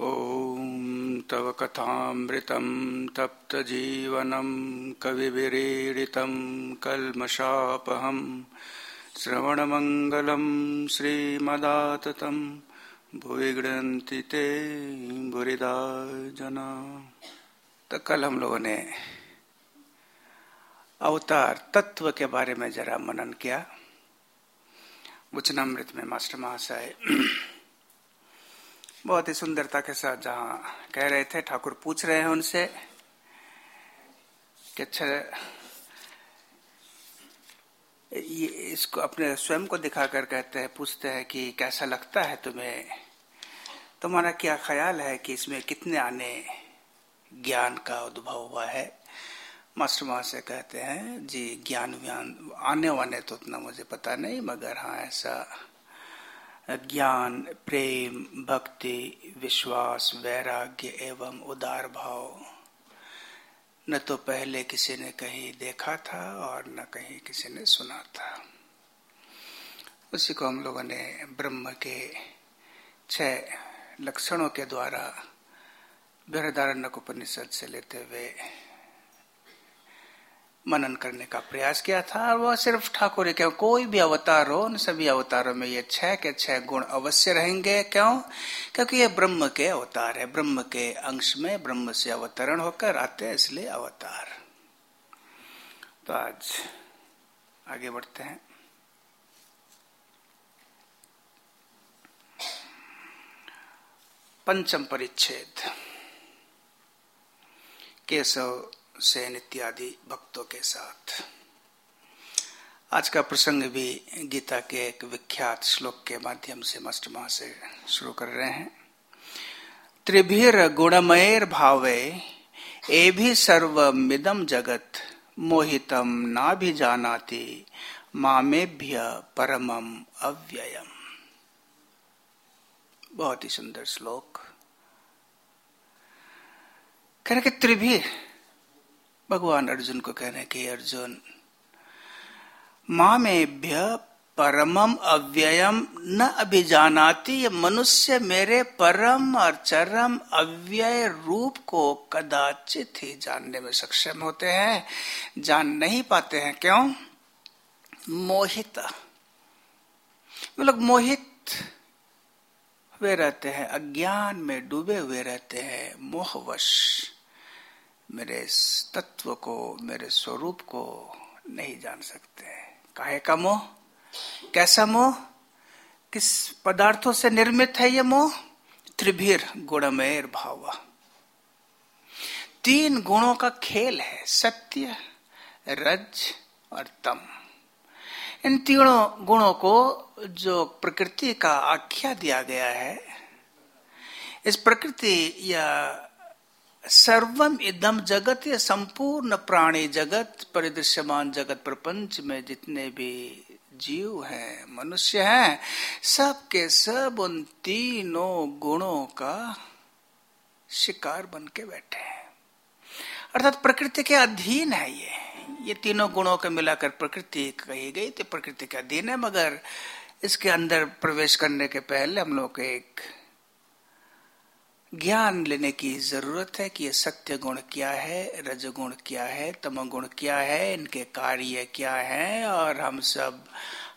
ॐ तव कथामृतं तप्तजीवनं कविभिरीडितं कल्मषापहं श्रवणमङ्गलं श्रीमदाततं भुवि गृहन्ति ते बुरिदा जना तो कल हम लोगों ने अवतार तत्व के बारे में जरा मनन किया। वचनामृत में मास्टर महाशय बहुत ही सुंदरता के साथ जहाँ कह रहे थे, ठाकुर पूछ रहे हैं उनसे कि अच्छा ये इसको अपने स्वयं को दिखाकर कहते हैं, पूछते हैं कि कैसा लगता है तुम्हें? तुम्हारा क्या ख्याल है कि इसमें कितने आने ज्ञान का उद्भव हुआ है? मास्टर महाशय कहते हैं, जी ज्ञान व्यान आने वाने तो उतना मुझे पता नहीं, मगर हाँ ऐसा ज्ञान, प्रेम, भक्ति, विश्वास, वैराग्य एवं उदार भाव। न तो पहले किसी ने कहीं देखा था और न कहीं किसी ने सुना था। उसी को हम लोगों ने ब्रह्म के छह लक्षणों के द्वारा बृहदारण्य उपनिषद से लेते हुए मनन करने का प्रयास किया था और वह सिर्फ़ ठाकुर क्यों? कोई भी अवतार हो, उन सभी अवतारों में ये छह के छह गुण अवश्य रहेंगे। क्यों? क्योंकि ये ब्रह्म के अवतार है। ब्रह्म के अंश में ब्रह्म से अवतरण होकर आते हैं, इसलिए अवतार। तो आज आगे बढ़ते हैं। पंचम परिच्छेद। केशव सेन इत्यादि भक्तों के साथ। आज का प्रसंग भी गीता के एक विख्यात श्लोक के माध्यम से मस्ट से शुरू कर रहे हैं। त्रिभीर गुणमयर भावे, ए भी सर्वमिदम जगत मोहितम ना भी जानाति मामेभ्य परमम अव्ययम। बहुत ही सुंदर श्लोक। कह रहे त्रिभीर भगवान अर्जुन को कह रहे कि अर्जुन, मामेभ्य परमम अव्ययम न अभिजानाती, ये मनुष्य मेरे परम और चरम अव्यय रूप को कदाचित ही जानने में सक्षम होते हैं, जान नहीं पाते हैं। क्यों? मोहित। वो लोग मोहित हुए रहते हैं, अज्ञान में डूबे हुए रहते हैं, मोहवश। मेरे तत्व को, मेरे स्वरूप को नहीं जान सकते। काहे का मोह? कैसा मोह? किस पदार्थों से निर्मित है ये मोह? त्रिभीर गुणमेर भाव। तीन गुणों का खेल है, सत्य, रज और तम। इन तीनों गुणों को जो प्रकृति का आख्या दिया गया है, इस प्रकृति या सर्वम इदम जगत, ये संपूर्ण प्राणी जगत, परिदृश्यमान जगत, प्रपंच में जितने भी जीव हैं, मनुष्य हैं सब के सब उन तीनों गुणों का शिकार बन के बैठे हैं। अर्थात प्रकृति के अधीन है ये। ये तीनों गुणों को मिलाकर प्रकृति कही गई तो प्रकृति के अधीन है, मगर इसके अंदर प्रवेश करने के पहले हम लोग एक ज्ञान लेने की ज़रूरत है कि ये सत्य गुण क्या है, रजगुण क्या है तम गुण क्या है, इनके कार्य क्या है, और हम सब,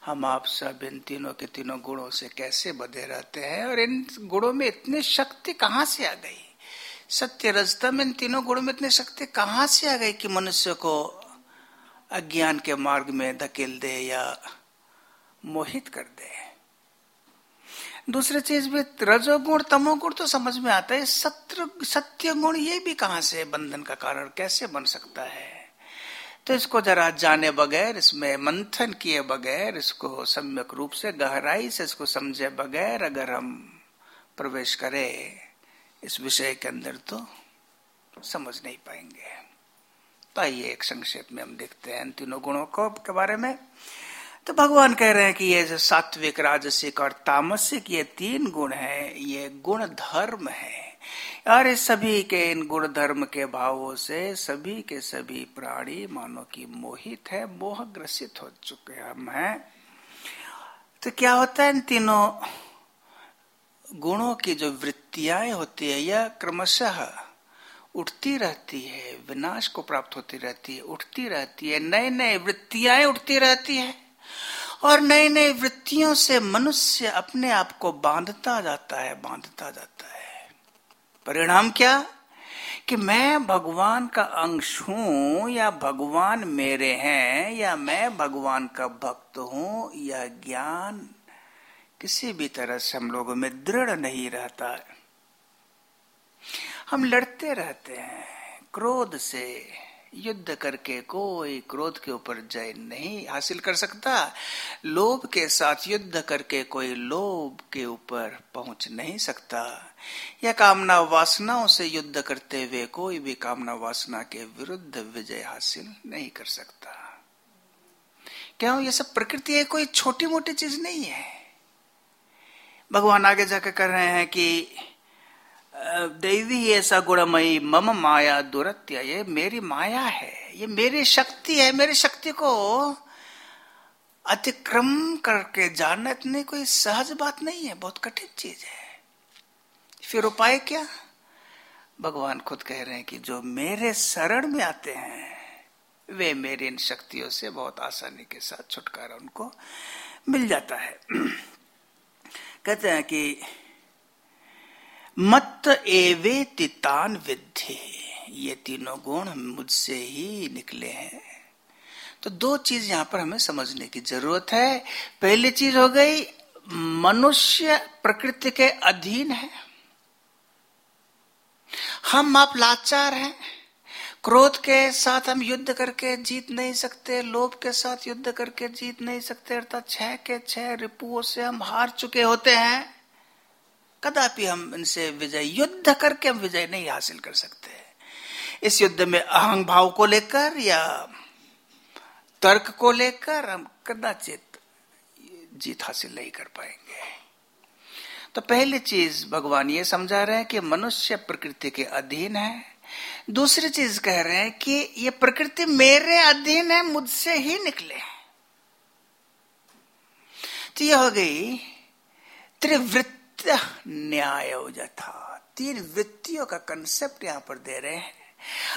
हम आप सब इन तीनों के तीनों गुणों से कैसे बधे रहते हैं, और इन गुणों में इतनी शक्ति कहाँ से आ गई? सत्य रजतम इन तीनों गुणों में इतनी शक्ति कहाँ से आ गई कि मनुष्य को अज्ञान के मार्ग में धकेल दे या मोहित कर दे? दूसरी चीज़ भी, रजोगुण, तमोगुण तो समझ में आता है, सत्र सत्य गुण ये भी कहाँ से बंधन का कारण कैसे बन सकता है? तो इसको जरा जाने बगैर, इसमें मंथन किए बगैर, इसको सम्यक रूप से, गहराई से इसको समझे बगैर अगर हम प्रवेश करें, इस विषय के अंदर तो समझ नहीं पाएँगे। तो आइए एक संक्षेप में हम देखते हैं तीनों गुणों को के बारे में। तो भगवान कह रहे हैं कि ये जो सात्विक, राजसिक और तामसिक ये तीन गुण है, ये गुण धर्म है। और सभी के, इन गुण धर्म के भावों से सभी के सभी प्राणी मानो की मोहित है मोह ग्रसित हो चुके हम हैं। तो क्या होता है इन तीनों गुणों की जो वृत्तियाँ होती है, यह क्रमशः उठती रहती है, विनाश को प्राप्त होती रहती है, उठती रहती है नए नए वृत्तियाँ उठती रहती है। और नई नई वृत्तियों से मनुष्य अपने आप को बांधता जाता है, बांधता जाता है। परिणाम क्या? कि मैं भगवान का अंश हूँ या भगवान मेरे हैं या मैं भगवान का भक्त हूँ, या ज्ञान किसी भी तरह से हम लोगों में दृढ़ नहीं रहता। है हम लड़ते रहते हैं, क्रोध से युद्ध करके कोई क्रोध के ऊपर जय नहीं हासिल कर सकता। लोभ के साथ युद्ध करके कोई लोभ के ऊपर पहुँच नहीं सकता। या कामना वासनाओं से युद्ध करते हुए कोई भी कामना वासना के विरुद्ध विजय हासिल नहीं कर सकता। क्यों? ये सब प्रकृति है, कोई छोटी मोटी चीज़ नहीं है। भगवान आगे जाकर कर रहे हैं कि देवी, ऐसा गुणमयी, मम माया दुरत्य ये मेरी माया है। ये मेरी शक्ति है, मेरी शक्ति को अतिक्रम करके जानना इतनी कोई सहज बात नहीं है, बहुत कठिन चीज़ है। फिर उपाय क्या? भगवान खुद कह रहे हैं कि जो मेरे शरण में आते हैं, वे मेरी इन शक्तियों से बहुत आसानी के साथ छुटकारा उनको मिल जाता है। कहते हैं कि मत एवे तितान विद्धि। ये तीनों गुण मुझसे ही निकले हैं। तो दो चीज़ यहाँ पर हमें समझने की ज़रूरत है। पहली चीज़ हो गई, मनुष्य प्रकृति के अधीन है। हम आप लाचार हैं। क्रोध के साथ हम युद्ध करके जीत नहीं सकते, लोभ के साथ युद्ध करके जीत नहीं सकते, अर्थात छह के छह रिपुओं से हम हार चुके होते हैं। कदापि हम इनसे विजय, युद्ध करके हम विजय नहीं हासिल कर सकते। इस युद्ध में अहंग भाव को लेकर या तर्क को लेकर हम कदाचित जीत हासिल नहीं कर पाएँगे। तो पहली चीज़ भगवान ये समझा रहे हैं कि मनुष्य प्रकृति के अधीन है। दूसरी चीज़ कह रहे हैं कि ये प्रकृति मेरे अधीन है, मुझसे ही निकले तो यह हो गई त्रिवृत्त न्याय था तीन वृत्तियों का कंसेप्ट यहाँ पर दे रहे हैं।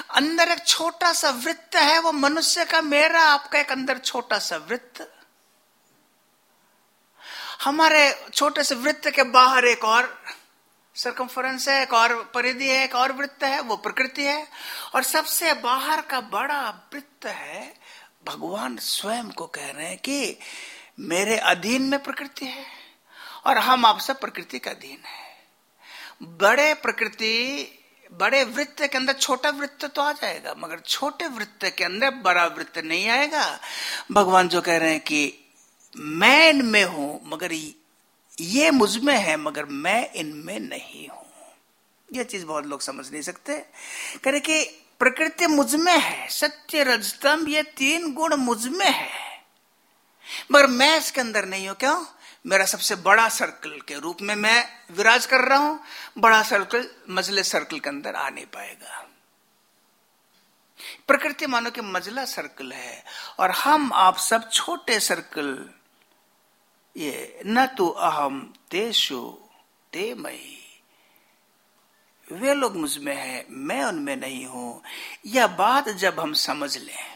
अंदर एक छोटा सा वृत्त है, वो मनुष्य का मेरा, आपका एक अंदर छोटा सा वृत्त। हमारे छोटे से वृत्त के बाहर एक और सरकमफरेंस है, एक और परिधि है, एक और वृत्त है, वो प्रकृति है। और सबसे बाहर का बड़ा वृत्त है, भगवान स्वयं को कह रहे हैं कि मेरे अधीन में प्रकृति है। और हम आप सब प्रकृति का अधीन है। बड़े प्रकृति, बड़े वृत्त के अंदर छोटा वृत्त तो आ जाएगा, मगर छोटे वृत्त के अंदर बड़ा वृत्त नहीं आएगा। भगवान जो कह रहे हैं कि मैं इनमें हूँ, मगर ये मुझमें है, मगर मैं इनमें नहीं हूँ। यह चीज़ बहुत लोग समझ नहीं सकते। कह रहे कि प्रकृति मुझमें है, सत्य रजतम, ये तीन गुण मुझमें है। मगर मैं इसके अंदर नहीं हूँ, क्यों? मेरा सबसे बड़ा सर्कल के रूप में मैं विराज कर रहा हूँ। बड़ा सर्कल मजले सर्कल के अंदर आ नहीं पाएगा। प्रकृति मानो कि मजला सर्कल है और हम, आप सब छोटे सर्कल। ये न तो अहम तेषु ते मई वे लोग मुझमें है, मैं उनमें नहीं हूँ। यह बात जब हम समझ लें।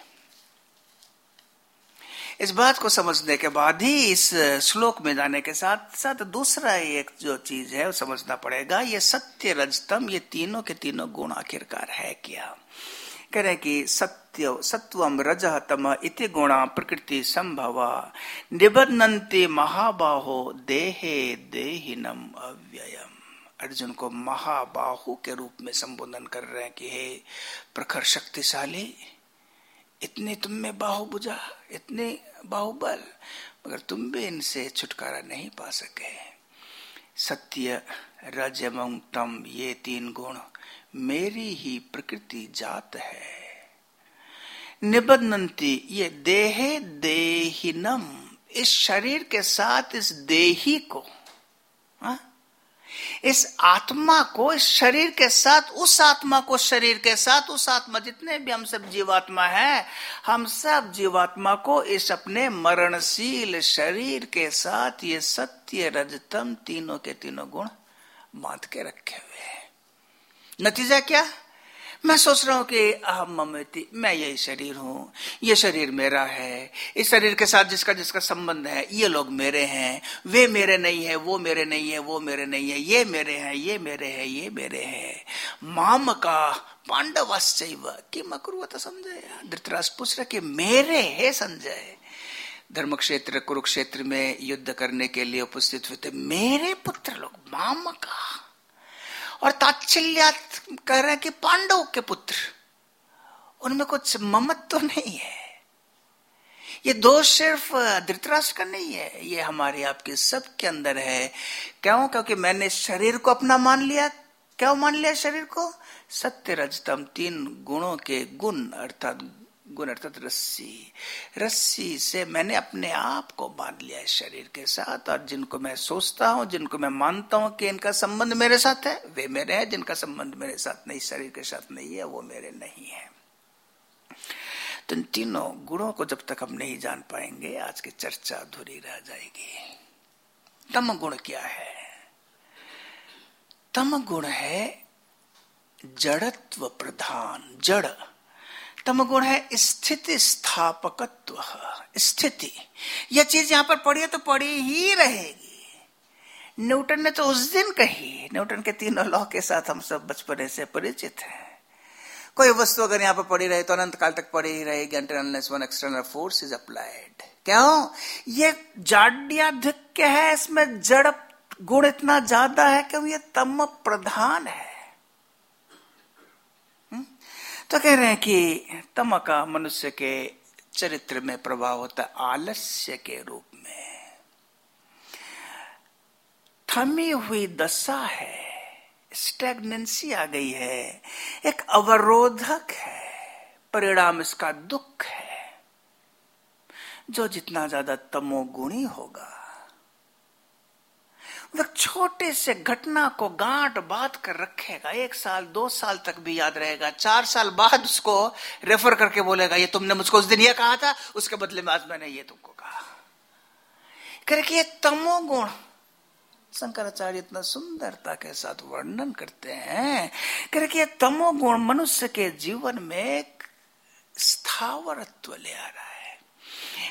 इस बात को समझने के बाद ही इस श्लोक में जाने के साथ साथ दूसरा एक जो चीज़ है, वो समझना पड़ेगा, ये सत्य रजतम, ये तीनों के तीनों गुण आखिरकार है क्या? कह रहे कि सत्य, सत्वम रज तम इति गुणा प्रकृति संभव निबदनते महाबाहो देहे देहिनम अव्ययम। अर्जुन को महाबाहु के रूप में संबोधन कर रहे हैं कि हे प्रखर शक्तिशाली, इतने तुम में बाहु बुझा, इतने बाहुबल, मगर तुम भी इनसे छुटकारा नहीं पा सके सत्य रज एवं तम ये तीन गुण मेरी ही प्रकृति जात है निबंधनती ये देहे देहिनम, इस शरीर के साथ इस देही को, हा? इस आत्मा को, इस शरीर के साथ, उस आत्मा को, शरीर के साथ, उस आत्मा, जितने भी हम सब जीवात्मा हैं, हम सब जीवात्मा को इस अपने मरणशील शरीर के साथ ये सत्य, रजतम, तीनों के तीनों गुण बाँध के रखे हुए हैं। नतीजा क्या? मैं सोच रहा हूँ कि अहम ममती मैं यही शरीर हूँ। ये शरीर मेरा है। इस शरीर के साथ जिसका जिसका संबंध है, ये लोग मेरे हैं। वे मेरे नहीं है, वो मेरे नहीं है, वो मेरे नहीं है। ये मेरे हैं, ये मेरे हैं, ये मेरे हैं। माम का पांडवाश्चय कि मकरुवत संजय धृतराष्ट्र पूछ रहे कि मेरे है संजय। धर्म क्षेत्र कुरुक्षेत्र में युद्ध करने के लिए उपस्थित हुए थे मेरे पुत्र लोग, माम का। और तात्सल्या कह रहे हैं कि पांडव के पुत्र, उनमें कुछ ममत तो नहीं है। ये दोष सिर्फ़ धृतराष्ट्र का नहीं है, ये हमारे आपके सब के अंदर है। क्यों? क्योंकि मैंने शरीर को अपना मान लिया। क्यों मान लिया शरीर को? सत्य रजतम तीन गुणों के गुण, अर्थात गुण अर्थात रस्सी रस्सी से मैंने अपने आप को बाँध लिया है शरीर के साथ, और जिनको मैं सोचता हूँ, जिनको मैं मानता हूँ कि इनका संबंध मेरे साथ है, वे मेरे हैं, जिनका संबंध मेरे साथ नहीं, शरीर के साथ नहीं है, वो मेरे नहीं है। तो इन तीनों गुणों को जब तक हम नहीं जान पाएँगे, आज की चर्चा अधूरी रह जाएगी। तम गुण क्या है? तम गुण है जड़त्व प्रधान, जड़। तम गुण है स्थिति स्थापकत्व, स्थिति। यह चीज़ यहाँ पर पड़ी है तो पड़ी ही रहेगी। न्यूटन ने तो उस दिन कही, न्यूटन के तीनों लॉ के साथ हम सब बचपने से परिचित हैं। कोई वस्तु अगर यहाँ पर पड़ी रहे तो अनंत काल तक पड़ी ही रहेगी one external force is applied क्यों? ये जाड्याधिक्य है, इसमें जड़ गुण इतना ज़्यादा है क्यों ये तम प्रधान है। तो कह रहे हैं कि तम का मनुष्य के चरित्र में प्रभाव होता है आलस्य के रूप में थमी हुई दशा है, स्टेगनेंसी आ गई है, एक अवरोधक है, परिणाम इसका दुख है। जो जितना ज़्यादा तमोगुणी होगा वह छोटे से घटना को गांठ बात कर रखेगा। एक साल, दो साल तक भी याद रहेगा। चार साल बाद उसको रेफर करके बोलेगा, ये तुमने मुझको उस दिन ये कहा था, उसके बदले में आज मैंने ये तुमको कहा। करके ये तमोगुण शंकराचार्य इतना सुंदरता के साथ वर्णन करते हैं। करके तमोगुण मनुष्य के जीवन में एक स्थावरत्व ले आ रहा है।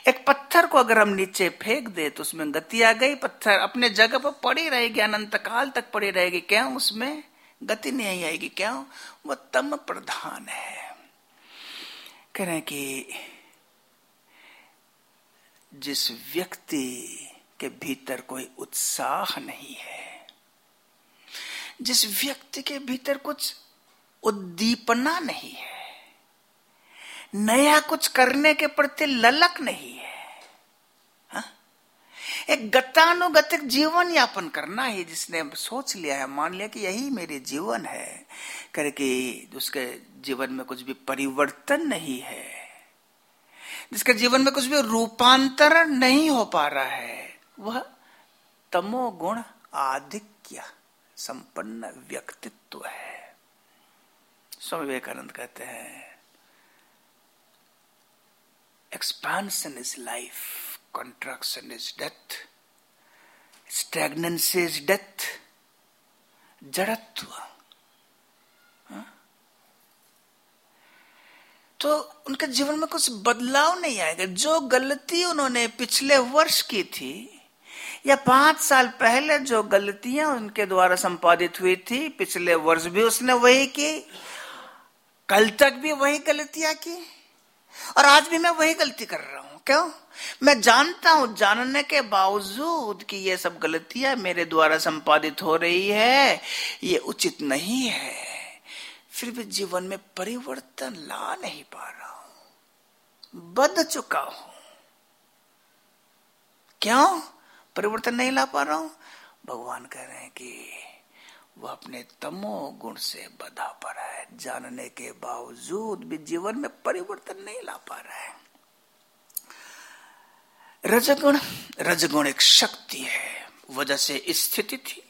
एक पत्थर को अगर हम नीचे फेंक दे तो उसमें गति आ गई, पत्थर अपने जगह पर पड़ी रहेगी, अनंत काल तक पड़ी रहेगी। क्यों उसमें गति नहीं आएगी? क्यों? वो तम प्रधान है। कह रहे कि जिस व्यक्ति के भीतर कोई उत्साह नहीं है, जिस व्यक्ति के भीतर कुछ उद्दीपना नहीं है, नया कुछ करने के प्रति ललक नहीं? एक गतानुगतिक जीवन यापन करना है जिसने सोच लिया है मान लिया कि यही मेरे जीवन है। करके उसके जीवन में कुछ भी परिवर्तन नहीं है जिसके जीवन में कुछ भी रूपांतरण नहीं हो पा रहा है वह तमोगुण आधिक्य संपन्न व्यक्तित्व है। स्वामी विवेकानंद कहते हैं Expansion is life, contraction is death, stagnancy is death, जड़त्व हाँ? तो उनके जीवन में कुछ बदलाव नहीं आएगा। जो गलती उन्होंने पिछले वर्ष की थी या पाँच साल पहले जो गलतियाँ उनके द्वारा संपादित हुई थी पिछले वर्ष भी उसने वही की कल तक भी वही गलतियाँ की और आज भी मैं वही गलती कर रहा हूँ। क्यों? मैं जानता हूँ, जानने के बावजूद कि ये सब गलतियाँ मेरे द्वारा संपादित हो रही है, ये उचित नहीं है। फिर भी जीवन में परिवर्तन ला नहीं पा रहा हूँ। बद चुका हूँ। क्यों? परिवर्तन नहीं ला पा रहा हूँ? भगवान कह रहे हैं कि वह अपने तमो गुण से बधा पड़ा है। जानने के बावजूद भी जीवन में परिवर्तन नहीं ला पा रहा है। रजगुण रजगुण एक शक्ति है। वजह से स्थिति थी।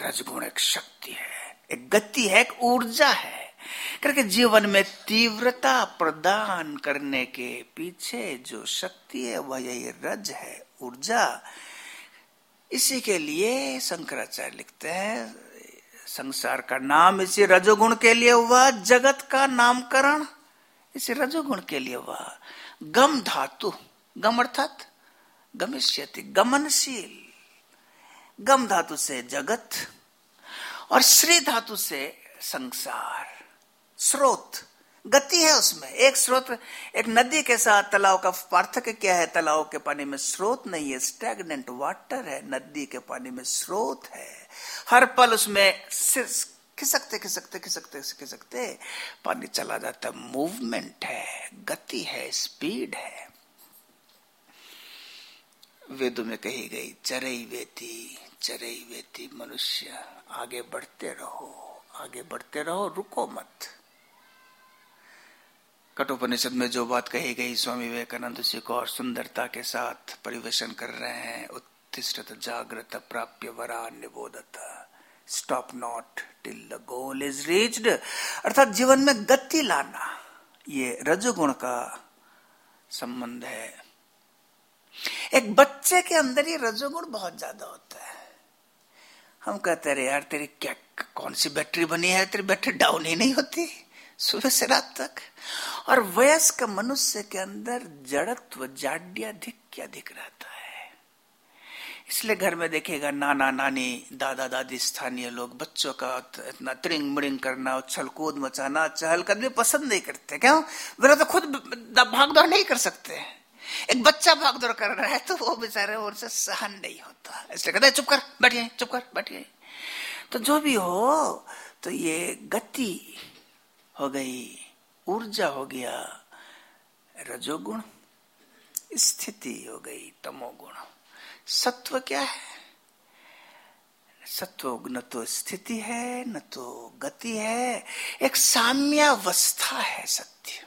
रजगुण एक शक्ति है, एक गति है, एक ऊर्जा है। करके जीवन में तीव्रता प्रदान करने के पीछे जो शक्ति है, वह यही रज है, ऊर्जा। इसी के लिए शंकराचार्य लिखते हैं, संसार का नाम इसी रजोगुण के लिए हुआ, जगत का नामकरण इसी रजोगुण के लिए हुआ। गम धातु गम अर्थात गमिष्यति, गमनशील। गम धातु से जगत और श्री धातु से संसार। स्रोत, गति है उसमें। एक स्रोत, एक नदी के साथ तालाब का पार्थक्य क्या है? तालाब के पानी में स्रोत नहीं है स्टेगनेंट वाटर है। नदी के पानी में स्रोत है। हर पल उसमें खिसकते खिसकते खिसकते खिसकते पानी चला जाता मूवमेंट है, गति है स्पीड है। वेदों में कही गई, चरई वेती चरई वेती मनुष्य, आगे बढ़ते रहो, आगे बढ़ते रहो, रुको मत। कठोपनिषद में जो बात कही गई, स्वामी विवेकानंद जी को और सुंदरता के साथ परिवेशन कर रहे हैं, उत्तिष्ठत जागृत प्राप्य वरा निबोधत। Stop not till the goal is reached अर्थात जीवन में गति लाना, ये रजोगुण का संबंध है। एक बच्चे के अंदर ये रजोगुण बहुत ज़्यादा होता है। हम कहते रहे यार, तेरी क्या, कौन सी बैटरी बनी है? तेरी बैटरी डाउन ही नहीं होती सुबह से रात तक। और वयस्क मनुष्य के अंदर जड़त्व जाड्याधिक अधिक रहता है। इसलिए घर में देखेगा नाना, नानी, दादा, दादी, स्थानीय लोग, बच्चों का इतना त्रिंग मरिंग करना, उछल कूद मचाना चहल कदमी पसंद नहीं करते। क्यों? वे तो खुद भाग दौड़ नहीं कर सकते। एक बच्चा भाग दौड़ कर रहा है तो वो बेचारे उनसे सहन नहीं होता। इसलिए कहते चुप कर, बैठिए, चुप कर, बैठिए। तो जो भी हो तो ये गति हो गई, ऊर्जा हो गया, रजोगुण, स्थिति हो गई, तमोगुण। सत्व क्या है? सत्व न तो स्थिति है, न तो गति है, एक साम्यावस्था है सत्य।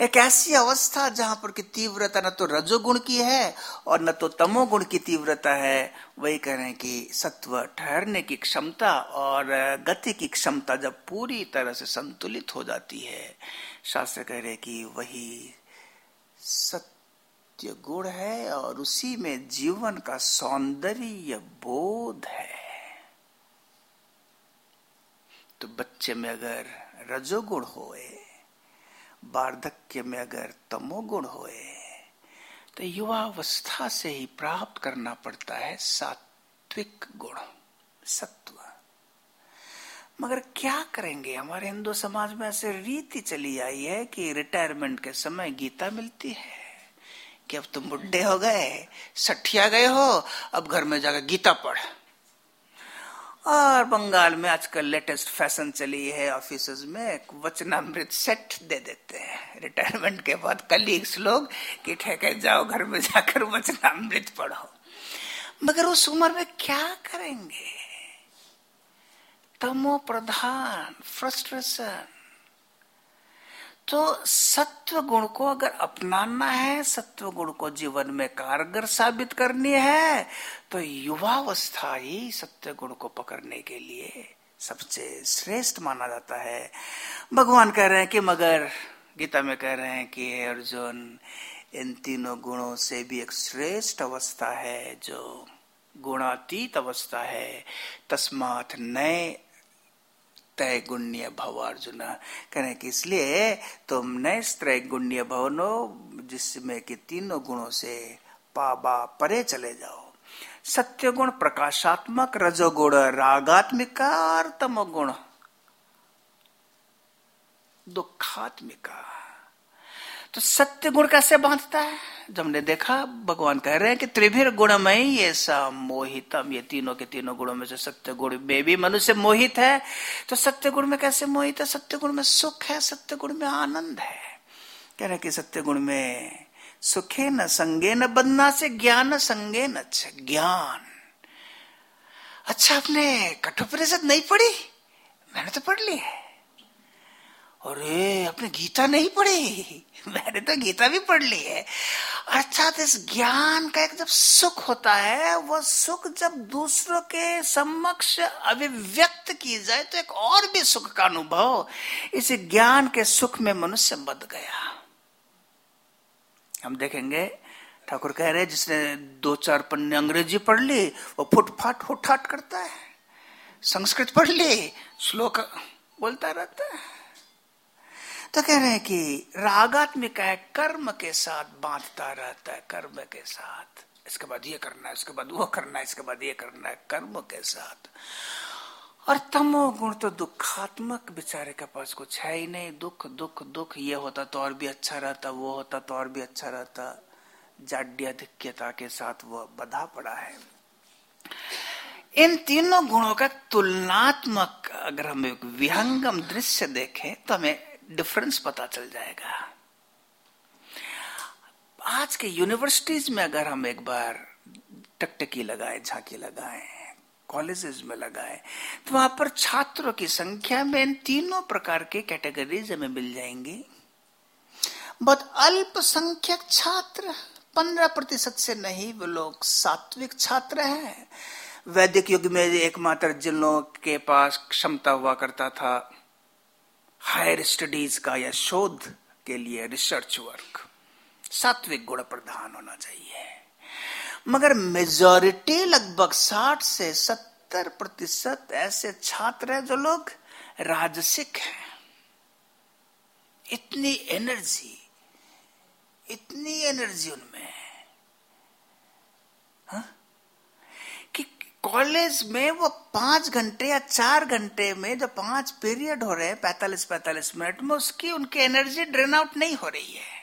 एक ऐसी अवस्था जहाँ पर की तीव्रता न तो रजोगुण की है और न तो तमोगुण की तीव्रता है, वही कह रहे हैं कि सत्व ठहरने की क्षमता और गति की क्षमता जब पूरी तरह से संतुलित हो जाती है। शास्त्र कह रहे कि वही सत्य गुण है और उसी में जीवन का सौंदर्य बोध है। तो बच्चे में अगर रजोगुण होए वार्धक्य में अगर तमोगुण होए तो युवावस्था से ही प्राप्त करना पड़ता है सात्विक गुण, सत्व। मगर क्या करेंगे? हमारे हिंदू समाज में ऐसे रीति चली आई है कि रिटायरमेंट के समय गीता मिलती है कि अब तुम बुढ़े हो गए, सठिया गए हो, अब घर में जाकर गीता पढ़। और बंगाल में आजकल लेटेस्ट फ़ैशन चली है ऑफ़िस में वचनामृत सेट दे देते हैं। रिटायरमेंट के बाद कलीग्स लोग कि ठेके जाओ घर में जाकर वचनामृत पढ़ो। मगर उस उम्र में क्या करेंगे? तमो प्रधान फ्रस्ट्रेशन तो सत्व गुण को अगर अपनाना है सत्व गुण को जीवन में कारगर साबित करनी है तो युवावस्था ही सत्य गुण को पकड़ने के लिए सबसे श्रेष्ठ माना जाता है। भगवान कह रहे हैं कि मगर, गीता में कह रहे हैं कि अर्जुन, इन तीनों गुणों से भी एक श्रेष्ठ अवस्था है, जो गुणातीत अवस्था है। तस्मात नए तय गुण्य भव, अर्जुन। कहने की इसलिए तुम नए त्रय गुण्य भवनो, जिसमें कि तीनों गुणों से पाबा परे चले जाओ। सत्य गुण प्रकाशात्मक, रजोगुण रागात्मिका और तमोगुण दुखात्मिका तो सत्य गुण कैसे बांधता है? जब हमने देखा, भगवान कह रहे हैं कि त्रिभिर गुणमय ये मोहितम ये तीनों के तीनों गुणों में से सत्य गुण। में भी मनुष्य मोहित है तो सत्य गुण में कैसे मोहित है? सत्य गुण में सुख है, सत्य गुण में आनंद है। कह रहे कि सत्य गुण में सुखे न संगे, न बदना से ज्ञान संगे न ज्ञान। अच्छा आपने कठोपनिषद नहीं पढ़ी? मैंने तो पढ़ ली है। अरे, अपने गीता नहीं पढ़ी? मैंने तो गीता भी पढ़ ली है। अर्थात इस ज्ञान का एक जब सुख होता है वह सुख जब दूसरों के समक्ष अभिव्यक्त की जाए तो एक और भी सुख का अनुभव इस ज्ञान के सुख में मनुष्य बद गया। हम देखेंगे, ठाकुर कह रहे जिसने दो चार पन्ने अंग्रेज़ी पढ़ ली, वो फुटफाट हुठाट करता है। संस्कृत पढ़ ली, श्लोक बोलता रहता है। तो कह रहे हैं कि रागात्मिक है, कर्म के साथ बांधता रहता है, कर्म के साथ। इसके बाद ये करना है, इसके बाद वो करना है, इसके बाद ये करना है, कर्म के साथ। और तमो गुण तो दुखात्मक बेचारे के पास कुछ है ही नहीं। दुख दुख दुख, ये होता तो और भी अच्छा रहता, वो होता तो और भी अच्छा रहता। जाड्याधिक्यता के साथ वो बधा पड़ा है। इन तीनों गुणों का तुलनात्मक अगर हम एक विहंगम दृश्य देखें तो हमें डिफरेंस पता चल जाएगा। आज के यूनिवर्सिटीज में अगर हम एक बार टकटकी लगाए, झांकी लगाए कॉलेजेस में लगाए तो वहाँ पर छात्रों की संख्या में इन तीनों प्रकार के कैटेगरीज हमें मिल जाएँगी। बहुत अल्पसंख्यक छात्र, पंद्रह प्रतिशत से नहीं, वो लोग सात्विक छात्र हैं। वैदिक युग में एकमात्र जिन लोगों के पास क्षमता हुआ करता था हायर स्टडीज़ का या शोध के लिए रिसर्च वर्क सात्विक गुण प्रधान होना चाहिए। मगर मेजोरिटी लगभग 60 से 70 प्रतिशत ऐसे छात्र हैं जो लोग राजसिक हैं। इतनी एनर्जी इतनी एनर्जी उनमें है। कि कॉलेज में वो पाँच घंटे या चार घंटे में जो पाँच पीरियड हो रहे हैं, पैतालीस पैतालीस मिनट में, उसकी उनकी एनर्जी ड्रेन आउट नहीं हो रही है।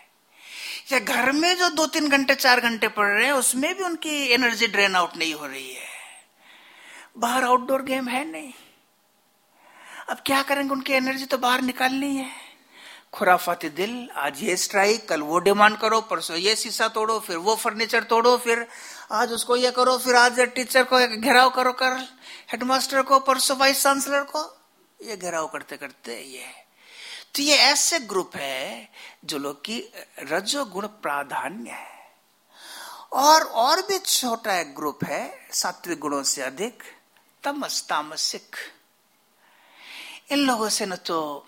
या घर में जो दो तीन घंटे, चार घंटे पढ़ रहे हैं, उसमें भी उनकी एनर्जी ड्रेन आउट नहीं हो रही है। बाहर आउटडोर गेम है नहीं। अब क्या करेंगे, उनकी एनर्जी तो बाहर निकालनी है। खुराफाती दिल, आज ये स्ट्राइक कल वो डिमांड करो, परसों ये शीशा तोड़ो, फिर वो फर्नीचर तोड़ो, फिर आज उसको ये करो, फिर आज टीचर को घेराव करो, कर हेडमास्टर को, परसों वाइस चांसलर को। ये घेराव करते करते ये। तो ये ऐसे ग्रुप है जो लोग की रजोगुण प्राधान्य है। और और भी छोटा एक ग्रुप है, सात्विक गुणों से अधिक, तमस तामसिक। इन लोगों से न तो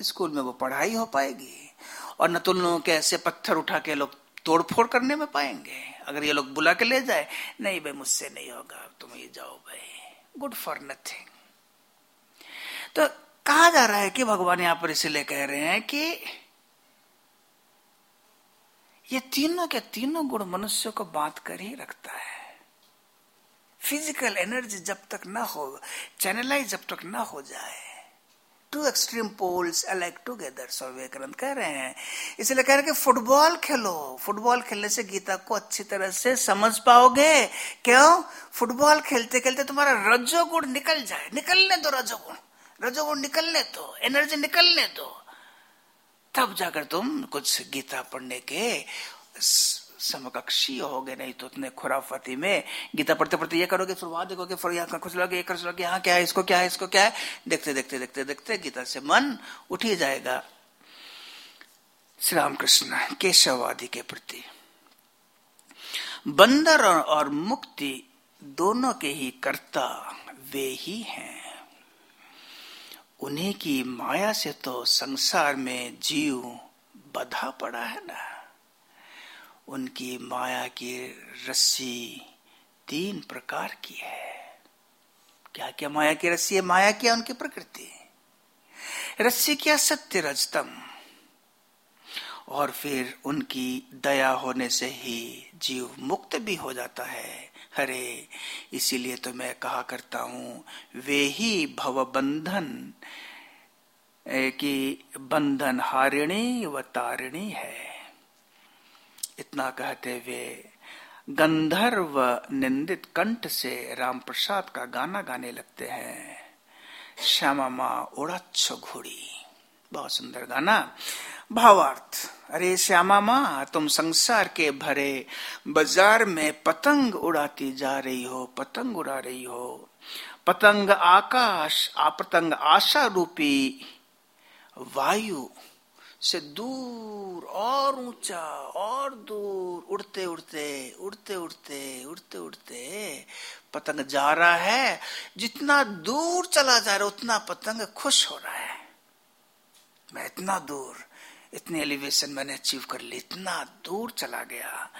स्कूल में वो पढ़ाई हो पाएगी, और न तो लोगों के ऐसे पत्थर उठा के लोग तोड़फोड़ करने में पाएँगे। अगर ये लोग बुला के ले जाए, नहीं भाई, मुझसे नहीं होगा तुम ये जाओ भाई। गुड फॉर नथिंग तो कहा जा रहा है कि भगवान यहाँ पर इसलिए कह रहे हैं कि ये तीनों के तीनों गुण मनुष्य को बात कर ही रखता है। फ़िज़िकल एनर्जी जब तक ना हो चैनलाइज जब तक ना हो जाए two extreme poles alike together so Vivekananda कह रहे हैं इसलिए कह रहे कि फुटबॉल खेलो फुटबॉल खेलने से गीता को अच्छी तरह से समझ पाओगे क्यों फुटबॉल खेलते खेलते तुम्हारा रजोगुण निकल जाए निकलने दो रजोगुण रजोगुण निकलने दो एनर्जी निकलने दो तब जाकर तुम कुछ गीता पढ़ने के समकक्षी गए नहीं तो उतने खुराफती में गीता पढ़ते पढ़ते ये करोगे फिर वहाँ देखोगे, फिर यहाँ खुश लोगे, ये कर यहाँ क्या है, इसको क्या है, इसको क्या है? देखते देखते देखते देखते गीता से मन उठ ही जाएगा। श्री रामकृष्ण केशववादी के प्रति। बंदर और मुक्ति दोनों के ही कर्ता वे ही हैं। उन्हीं की माया से तो संसार में जीव बधा पड़ा है ना। उनकी माया की रस्सी तीन प्रकार की है। क्या क्या माया की रस्सी है? माया क्या उनकी प्रकृति? रस्सी क्या सत्य रजतम? और फिर उनकी दया होने से ही जीव मुक्त भी हो जाता है। हरे इसीलिए तो मैं कहा करता हूँ, वे ही भव बंधन की बंधन हारिणी व तारिणी है। इतना कहते हुए गंधर्व निंदित कंठ से राम प्रसाद का गाना गाने लगते हैं। श्यामा माँ उड़ाछ घोड़ी। बहुत सुंदर गाना। भावार्थ, अरे श्यामा माँ, तुम संसार के भरे बाज़ार में पतंग उड़ाती जा रही हो, पतंग उड़ा रही हो। पतंग आकाश, आपतंग आशा रूपी वायु से दूर और ऊँचा और दूर, उड़ते उड़ते उड़ते उड़ते उड़ते उड़ते, पतंग जा रहा है। जितना दूर चला जा रहा उतना पतंग खुश हो रहा है। मैं इतना दूर, इतनी एलिवेशन मैंने अचीव कर ली, इतना दूर चला गया।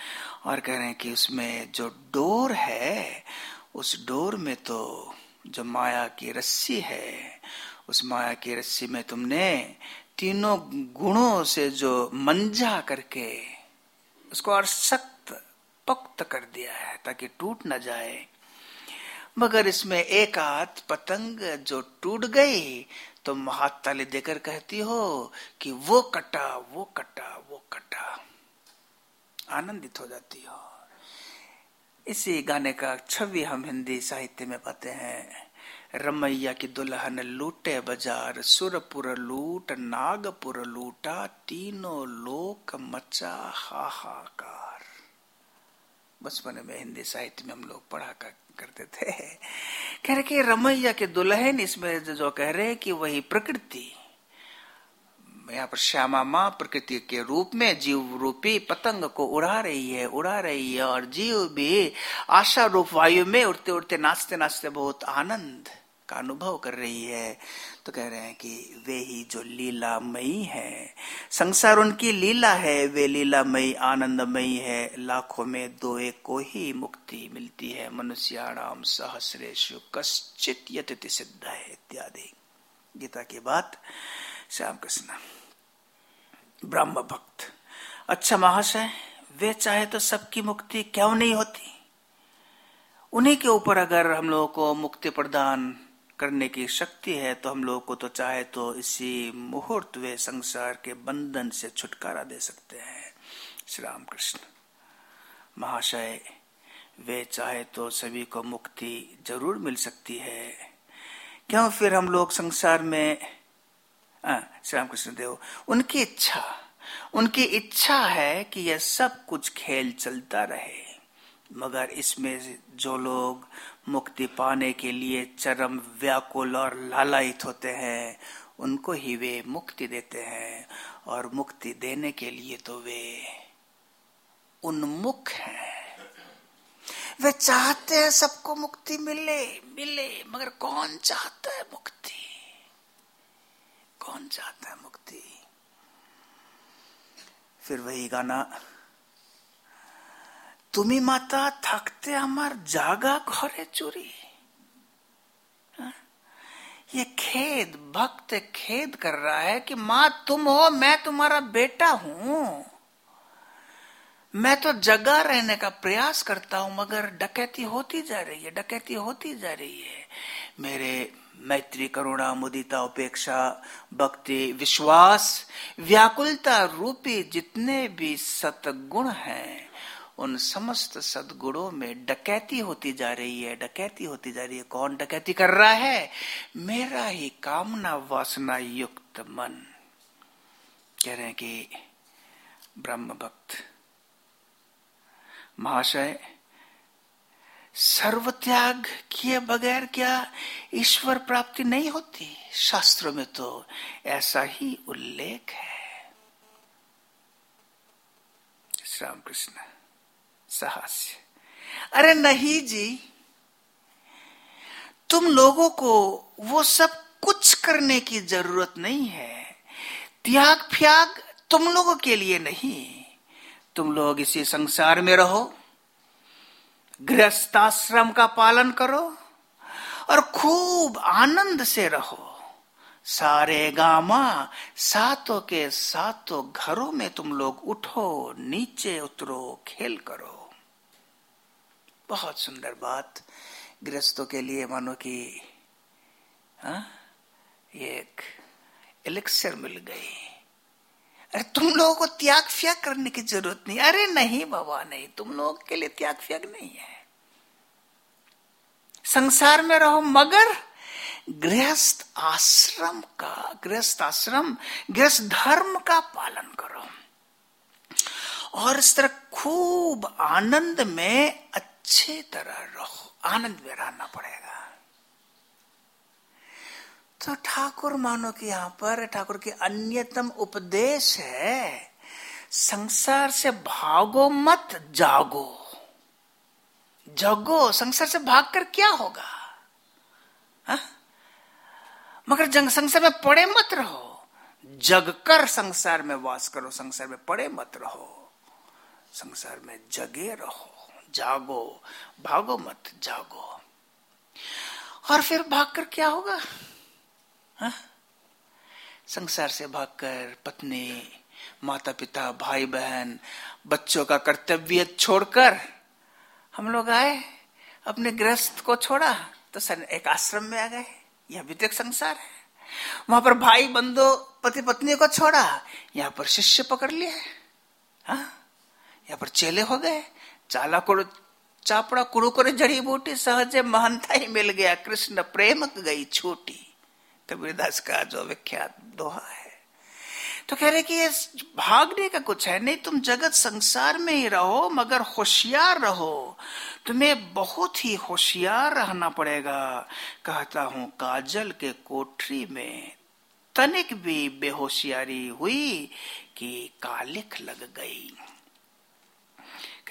और कह रहे हैं कि उसमें जो डोर है, उस डोर में तो जो माया की रस्सी है, उस माया की रस्सी में तुमने तीनों गुणों से जो मंजा करके उसको और सख्त पक्त कर दिया है ताकि टूट न जाए। मगर इसमें एक आध पतंग जो टूट गई तो हाथ ताली देकर कहती हो कि वो कटा वो कटा वो कटा। आनंदित हो जाती हो। इसी गाने का छवि हम हिंदी साहित्य में पाते हैं। रमैया की दुल्हन लूटे बाज़ार सुरपुर लूट नागपुर लूटा तीनों लोक मचा हाहाकार। बचपन में हिंदी साहित्य में हम लोग पढ़ा कर, करते थे। कह रहे कि रमैया के दुल्हन इसमें जो कह रहे हैं कि वही प्रकृति। यहाँ पर श्यामा माँ प्रकृति के रूप में जीव रूपी पतंग को उड़ा रही है उड़ा रही है और जीव भी आशा रूप वायु में उड़ते उड़ते नाचते नाचते बहुत आनंद। का अनुभव कर रही है तो कह रहे हैं कि वे ही जो लीलामयी है। संसार उनकी लीला है, वे लीलामयी, आनंदमयी है। लाखों में दो एक को ही मुक्ति मिलती है। मनुष्याणाम सहस्रेशु कश्चित यति सिद्ध है इत्यादि। गीता की बात श्याम कृष्ण ब्रह्म भक्त अच्छा महाशय, वे चाहे तो सबकी मुक्ति क्यों नहीं होती? उन्हीं के ऊपर अगर हम लोगों को मुक्ति प्रदान करने की शक्ति है तो हम लोग को तो चाहे तो इसी मुहूर्त वे संसार के बंधन से छुटकारा दे सकते हैं। श्री राम कृष्ण महाशय, वे चाहे तो सभी को मुक्ति ज़रूर मिल सकती है। क्यों फिर हम लोग संसार में श्री राम कृष्ण देव, उनकी इच्छा उनकी इच्छा है कि यह सब कुछ खेल चलता रहे, मगर इसमें जो लोग मुक्ति पाने के लिए चरम व्याकुल और लालायित होते हैं। उनको ही वे मुक्ति देते हैं और मुक्ति देने के लिए तो वे उन्मुख हैं। वे चाहते हैं सबको मुक्ति मिले मिले, मगर कौन चाहता है मुक्ति? कौन चाहता है मुक्ति? फिर वही गाना তুমি মাতা থাকতে আমার জাগা ঘরে चोरी ये खेद भक्त खेद कर रहा है कि माँ तुम हो मैं तुम्हारा बेटा हूं मैं तो जगह रहने का प्रयास करता हूं मगर डकैती होती जा रही है डकैती होती जा रही है मेरे मैत्री करुणा मुदिता उपेक्षा भक्ति विश्वास व्याकुलता रूपी जितने भी सतगुण हैं उन समस्त सदगुणों में डकैती होती जा रही है, डकैती होती जा रही है। कौन डकैती कर रहा है? मेरा ही कामना वासना युक्त मन। कह रहे हैं कि ब्रह्म भक्त महाशय सर्व त्याग किए बगैर क्या ईश्वर प्राप्ति नहीं होती? शास्त्रों में तो ऐसा ही उल्लेख है। श्री राम कृष्ण साहस्य अरे नहीं जी, तुम लोगों को वो सब कुछ करने की ज़रूरत नहीं है। त्याग फ्याग तुम लोगों के लिए नहीं। तुम लोग इसी संसार में रहो, गृहस्थाश्रम का पालन करो और खूब आनंद से रहो। सारे गामा सातों के सातों घरों में तुम लोग उठो, नीचे उतरो, खेल करो। बहुत सुंदर बात गृहस्थों के लिए मानो कि हाँ, एक एलेक्सर मिल गई। अरे तुम लोगों को त्याग फ्याग करने की ज़रूरत नहीं। अरे नहीं बाबा नहीं। तुम लोगों के लिए त्याग फ्याग नहीं है। संसार में रहो मगर गृहस्थ आश्रम का गृहस्थ आश्रम गृहस्थ धर्म का पालन करो। और इस तरह खूब आनंद में अच्छे तरह रहो, आनंद में रहना पड़ेगा। तो ठाकुर मानो कि यहाँ पर ठाकुर की अन्यतम उपदेश है, संसार से भागो मत, जागो। जगो, संसार से भागकर क्या होगा? हा? मगर जंग संसार में पड़े मत रहो। जगकर संसार में वास करो, संसार में पड़े मत रहो। संसार में जगे रहो। जागो, भागो मत, जागो। और फिर भागकर क्या होगा? हा? संसार से भागकर पत्नी माता पिता भाई बहन बच्चों का कर्तव्य छोड़कर हम लोग आए, अपने गृहस्थ को छोड़ा तो एक आश्रम में आ गए। यह भी तो एक संसार है। वहाँ पर भाई, बंधु पति पत्नी को छोड़ा, यहाँ पर शिष्य पकड़ लिया हाँ? यहाँ पर चेले हो गए चाला कुड़ चापड़ा करे जड़ी बूटी, सहजे महंता ही मिल गया। कृष्ण प्रेम गई छोटी। कबीरदास का जो विख्यात दोहा है। तो कह रहे कि ये भागने का कुछ है नहीं, तुम जगत संसार में ही रहो, मगर होशियार रहो। तुम्हें बहुत ही होशियार रहना पड़ेगा। कहता हूँ, काजल के कोठरी में तनिक भी बेहोशियारी हुई कि कालिक लग गई।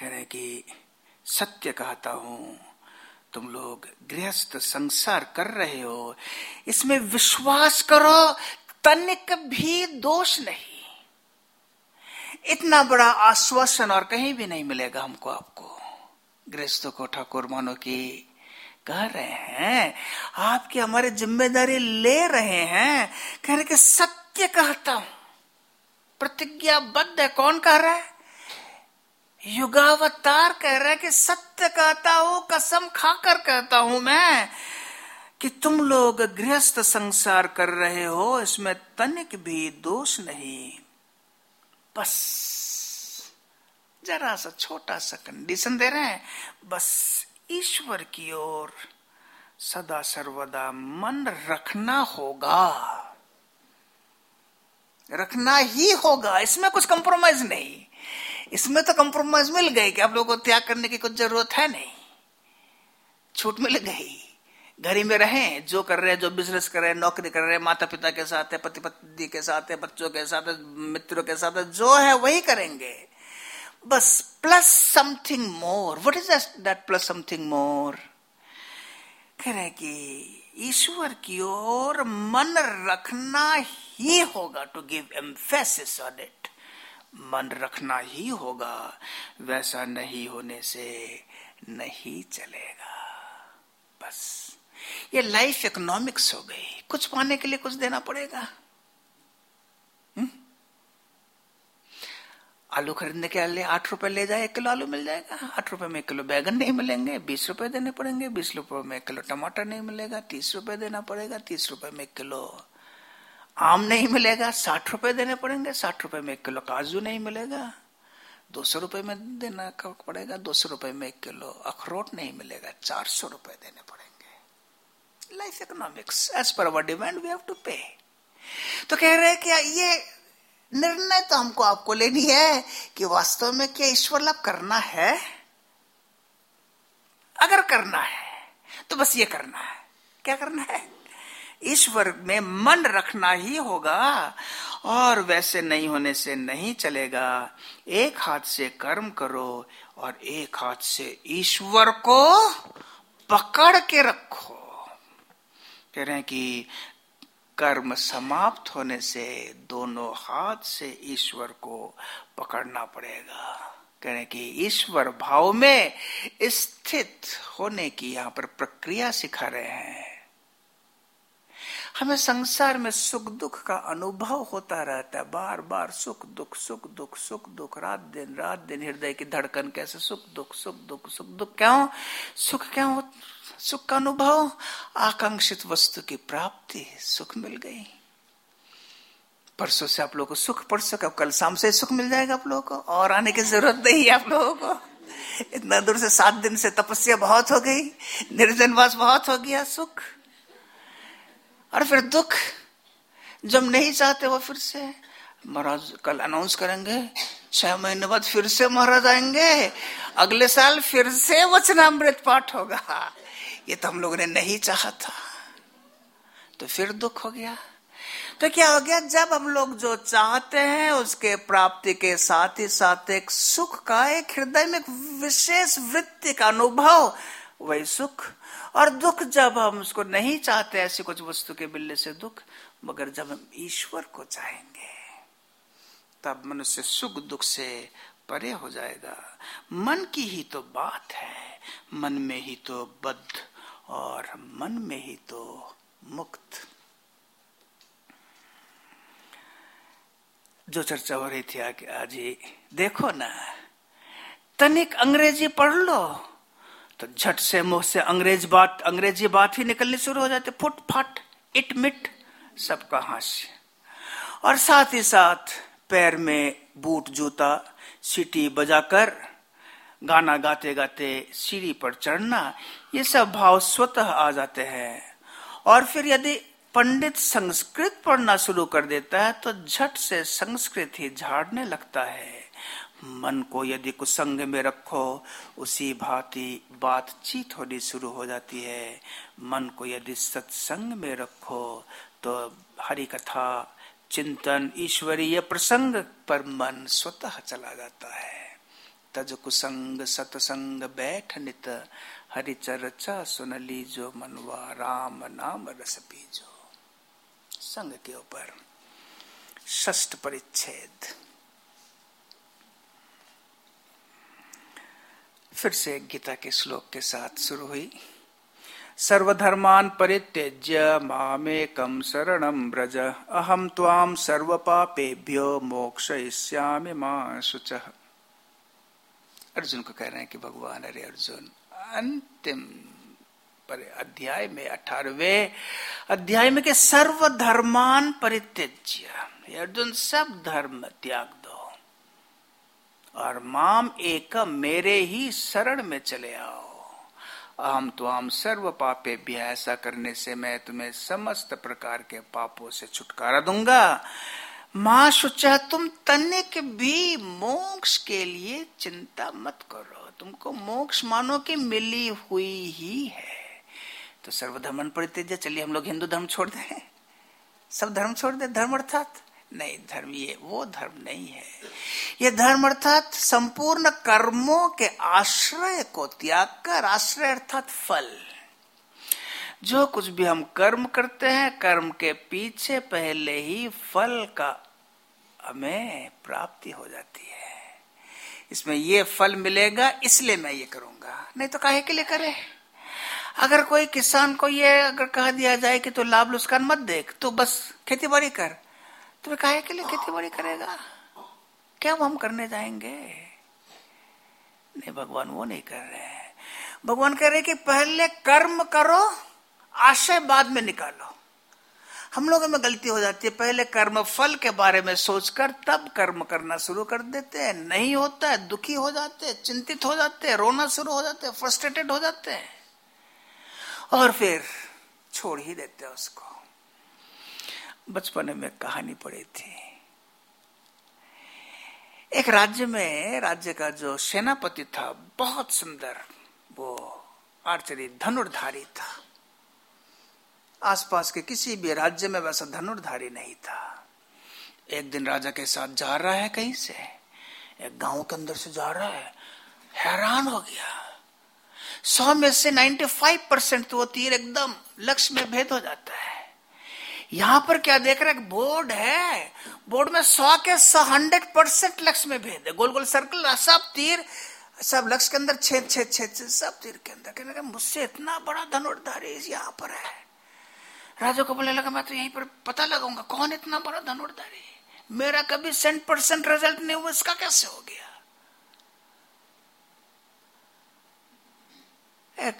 कह रहे कि सत्य कहता हूँ, तुम लोग गृहस्थ संसार कर रहे हो, इसमें विश्वास करो, तनिक भी दोष नहीं। इतना बड़ा आश्वासन और कहीं भी नहीं मिलेगा हमको, आपको। गृहस्थों को ठाकुर मानो की कह रहे हैं, आपकी हमारी ज़िम्मेदारी ले रहे हैं, कह रहे कि सत्य कहता हूँ। प्रतिज्ञाबद्ध है, कौन कह रहा है? युगावतार कह रहा है कि सत्य कहता हूँ, कसम खाकर कहता हूँ मैं कि तुम लोग गृहस्थ संसार कर रहे हो, इसमें तनिक भी दोष नहीं। बस। जरा सा छोटा सा कंडीशन दे रहे हैं। बस ईश्वर की ओर सदा सर्वदा मन रखना होगा। रखना ही होगा, इसमें कुछ कंप्रोमाइज नहीं। इसमें तो कंप्रोमाइज मिल गई कि आप लोगों को त्याग करने की कुछ ज़रूरत है नहीं। छूट मिल गई। घर में रहे, जो कर रहे हैं, जो बिज़नेस कर रहे हैं, नौकरी कर रहे हैं माता पिता के साथ है पति पत्नी के साथ है, बच्चों के साथ मित्रों के साथ जो है वही करेंगे। बस plus something more what is that plus something more कह रहे कि ईश्वर की ओर मन रखना ही होगा to give emphasis on it मन रखना ही होगा, वैसा नहीं होने से नहीं चलेगा। बस, ये लाइफ इकोनॉमिक्स हो गई। कुछ पाने के लिए कुछ देना पड़ेगा। हुँ? आलू खरीदने के लिए आठ रुपए ले जाए, एक किलो आलू मिल जाएगा। आठ रुपए में एक किलो बैगन नहीं मिलेंगे, बीस रुपए देने पड़ेंगे, बीस रुपए में एक किलो टमाटर नहीं मिलेगा, तीस रुपए देना पड़ेगा, तीस रुपए में एक किलो आम नहीं मिलेगा, साठ रुपए देने पड़ेंगे, साठ रुपए में एक किलो काजू नहीं मिलेगा, दो सौ रुपए में देना पड़ेगा, दो सौ रुपए में एक किलो अखरोट नहीं मिलेगा, चार सौ रुपए देने पड़ेंगे। Life economics as per our demand we have to pay तो कह रहे हैं कि ये निर्णय तो हमको आपको लेनी है कि वास्तव में क्या ईश्वर लाभ करना है? अगर करना है तो बस ये करना है। क्या करना है? ईश्वर में मन रखना ही होगा और वैसे नहीं होने से नहीं चलेगा। एक हाथ से कर्म करो और एक हाथ से ईश्वर को पकड़ के रखो। कह रहे हैं कि कर्म समाप्त होने से दोनों हाथ से ईश्वर को पकड़ना पड़ेगा। कह रहे कि ईश्वर भाव में स्थित होने की यहाँ पर प्रक्रिया सिखा रहे हैं। हमें संसार में सुख दुख का अनुभव होता रहता है। बार बार सुख दुख सुख दुख सुख दुख, रात दिन रात दिन, हृदय की धड़कन कैसे? सुख दुख सुख दुख सुख दुख क्यों? सुख क्यों? सुख का अनुभव? आकांक्षित वस्तु की प्राप्ति, सुख मिल गई। परसों से आप लोगों को सुख परसों का कल शाम से सुख मिल जाएगा आप लोगों को, और आने की ज़रूरत नहीं है आप लोगों को। इतना दूर से सात दिन से तपस्या बहुत हो गई, निर्जनवास बहुत हो गया, सुख। और फिर दुख जब नहीं चाहते वो फिर से, महाराज कल अनाउंस करेंगे, छह महीने बाद फिर से महाराज आएँगे, अगले साल फिर से वचनामृत पाठ होगा। ये तो हम लोगों ने नहीं चाहा था। तो फिर दुख हो गया। तो क्या हो गया? जब हम लोग जो चाहते हैं, उसके प्राप्ति के साथ ही साथ एक सुख का, एक हृदय में एक विशेष वृत्ति का अनुभव, वही सुख और दुख जब हम उसको नहीं चाहते, ऐसी कुछ वस्तु के मिलने से दुख, मगर जब हम ईश्वर को चाहेंगे, तब मनुष्य सुख दुख से परे हो जाएगा। मन की ही तो बात है, मन में ही तो बद्ध और मन में ही तो मुक्त। जो चर्चा हो रही थी आज ही देखो ना, तनिक अंग्रेज़ी पढ़ लो। तो झट से मुँह से अंग्रेज़ बात, अंग्रेज़ी बात ही निकलनी शुरू हो जाती, फुट फट, इट मिट सबका हास्य और साथ ही साथ पैर में बूट जूता, सीटी बजाकर गाना गाते गाते सीढ़ी पर चढ़ना, ये सब भाव स्वतः आ जाते हैं। और फिर यदि पंडित संस्कृत पढ़ना शुरू कर देता है तो झट से संस्कृत ही झाड़ने लगता है। मन को यदि कुसंग में रखो, उसी भांति बातचीत होनी शुरू हो जाती है। मन को यदि सत्संग में रखो तो हरि कथा, चिंतन, ईश्वरीय प्रसंग पर मन स्वतः चला जाता है। तज कुसंग, सतसंग, बैठ नित, हरि चर्चा सुन लीजो मनवा, राम नाम रस पीजो। संग के ऊपर ष्ठ परिच्छेद। फिर से गीता के श्लोक के साथ शुरू हुई। सर्वधर्मान परित्यज्य मामेकम शरणम ब्रज अहम त्वाम सर्व पापेभ्यो मोक्षयिष्यामि माँ शुच। अर्जुन को कह रहे हैं कि, भगवान, अरे अर्जुन, अंतिम पर, अध्याय में अठारवे अध्याय में के सर्वधर्मान परित्यज्य अर्जुन सब धर्म त्याग और माम एक मेरे ही शरण में चले आओ। अहम तो आम सर्व पापे भी ऐसा करने से मैं तुम्हें समस्त प्रकार के पापों से छुटकारा दूँगा। माँ शुचा तुम तनिक भी मोक्ष के लिए चिंता मत करो। तुमको मोक्ष मानो कि मिली हुई ही है। तो सर्वधर्मन परित्यज चलिए हम लोग हिंदू धर्म छोड़ दें। सब धर्म छोड़ दे, धर्म अर्थात। नहीं, धर्म ये, वो धर्म नहीं है। ये धर्म अर्थात संपूर्ण कर्मों के आश्रय को त्याग कर, आश्रय अर्थात फल। जो कुछ भी हम कर्म करते हैं, कर्म के पीछे पहले ही फल का हमें प्राप्ति हो जाती है। इसमें ये फल मिलेगा, इसलिए मैं ये करूँगा। नहीं तो काहे के लिए करे? अगर कोई किसान को ये अगर कहा दिया जाए कि तो लाभ लुस्कान मत देख तो बस खेती बाड़ी कर। तो काहे के लिए खेती बाड़ी करेगा? क्या हम करने जाएँगे? नहीं, भगवान वो नहीं कर रहे हैं। भगवान कह रहे कि पहले कर्म करो, आशय बाद में निकालो। हम लोगों में गलती हो जाती है। पहले कर्म फल के बारे में सोचकर तब कर्म करना शुरू कर देते हैं। नहीं होता है, दुखी हो जाते हैं, चिंतित हो जाते हैं, रोना शुरू हो जाते हैं फ्रस्ट्रेटेड हो जाते हैं। और फिर छोड़ ही देते हैं उसको। बचपन में कहानी पड़ी थी। एक राज्य में, राज्य का जो सेनापति था, बहुत सुंदर, वो आर्चरी धनुर्धारी था। आसपास के किसी भी राज्य में वैसा धनुर्धारी नहीं था। एक दिन राजा के साथ जा रहा है कहीं से, एक गाँव के अंदर से जा रहा है, हैरान हो गया। सौ में से 95 परसेंट तो वो तीर एकदम लक्ष्य में भेद हो जाता है। यहाँ पर क्या देख रहे हैं? बोर्ड है। बोर्ड में सौ के सौ हंड्रेड परसेंट लक्ष्य में भेद है। गोल गोल सर्कल, सब तीर, सब लक्ष्य के अंदर छेद छेद छेद सब तीर के अंदर। कहने लगा, मुझसे इतना बड़ा धनुर्धारी यहाँ पर है। राजा को बोलने लगा, मैं तो यहीं पर पता लगाऊँगा, कौन इतना बड़ा धनुर्धारी? मेरा कभी सेंट परसेंट रिज़ल्ट नहीं हुआ, इसका कैसे हो गया?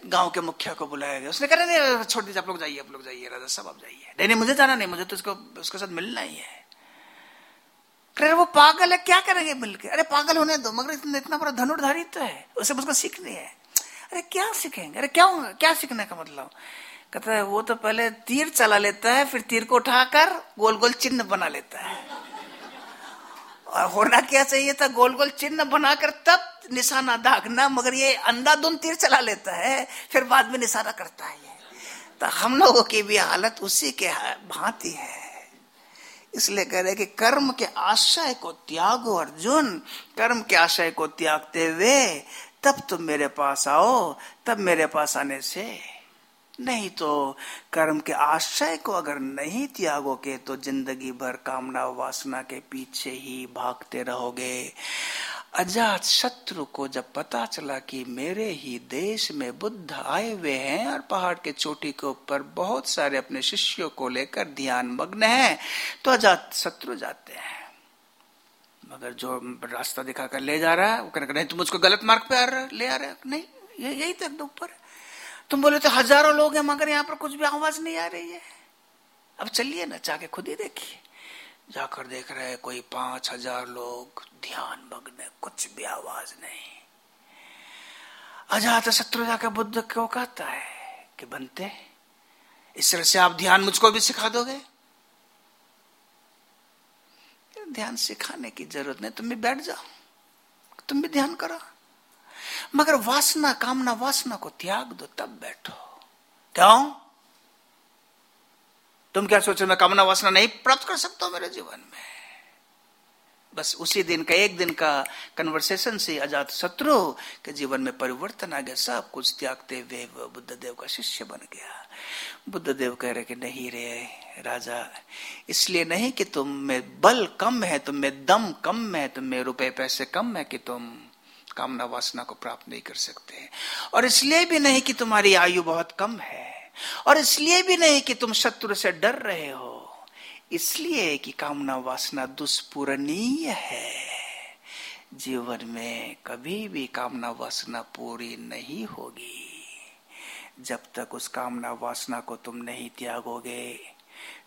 गाँव के मुखिया को बुलाया गया। उसने कहा नहीं छोड़ दीजिए आप लोग जाइए आप लोग जाइए राजा सब आप जाइए। नहीं नहीं मुझे जाना नहीं मुझे तो उसको उसके साथ मिलना ही है। अरे वो पागल है क्या करेंगे मिलकर अरे पागल होने दो मगर इतना, इतना बड़ा धनुर्धारी तो है उसे मुझको सीखनी है। अरे क्या सीखेंगे? अरे क्या क्या सीखने का मतलब? कहता है वो तो पहले तीर चला लेता है फिर तीर को उठाकर गोल गोल चिन्ह बना लेता है। और होना क्या चाहिए था? गोल गोल चिन्ह बनाकर तब निशाना दागना, मगर ये अंधाधुन तीर चला लेता है, फिर बाद में निशाना करता है तो हम लोगों की भी हालत उसी के भांति है। इसलिए कह रहे कि कर्म के आशय को त्यागो अर्जुन, कर्म के आशय को त्यागते हुए तब तुम मेरे पास आओ, तब मेरे पास आने से। नहीं तो कर्म के आश्रय को अगर नहीं त्यागोगे तो ज़िंदगी भर कामना वासना के पीछे ही भागते रहोगे। अजात शत्रु को जब पता चला कि मेरे ही देश में बुद्ध आए हुए हैं और पहाड़ के चोटी के ऊपर बहुत सारे अपने शिष्यों को लेकर ध्यान मग्न है तो अजात शत्रु जाते हैं। मगर जो रास्ता दिखाकर ले जा रहा है, वो कहने नहीं, तुम मुझको गलत मार्ग पे आ रहा, ले आ रहे नहीं यही तक तो ऊपर तुम बोले तो हज़ारों लोग हैं, मगर यहाँ पर कुछ भी आवाज़ नहीं आ रही है। अब चलिए ना, जाके खुद ही देखिए। जाकर देख रहे हैं कोई पाँच हज़ार लोग, ध्यान मग्न कुछ भी आवाज़ नहीं। अजात शत्रु जाकर बुद्ध क्यों कहता है कि बनते इस तरह से आप ध्यान मुझको भी सिखा दोगे? ध्यान सिखाने की ज़रूरत नहीं, तुम भी बैठ जाओ। तुम भी ध्यान करो। मगर वासना, कामना, वासना को त्याग दो, तब बैठो। क्यों? तुम क्या सोचो, मैं कामना, वासना नहीं प्राप्त कर सकता मेरे जीवन में? बस उसी दिन का, एक दिन का कन्वर्सेशन से आज़ाद शत्रु के जीवन में परिवर्तन आ गया। सब कुछ त्यागते हुए बुद्ध देव का शिष्य बन गया। बुद्ध देव कह रहे कि नहीं रे राजा, इसलिए नहीं कि तुम में बल कम है, तुम में दम कम है, तुम में रुपए, पैसे कम है कि तुम कामना वासना को प्राप्त नहीं कर सकते और इसलिए भी नहीं कि तुम्हारी आयु बहुत कम है, और इसलिए भी नहीं कि तुम शत्रु से डर रहे हो। इसलिए कि कामना वासना दुष्पूरणीय है। जीवन में कभी भी कामना वासना पूरी नहीं होगी। जब तक उस कामना वासना को तुम नहीं त्यागोगे,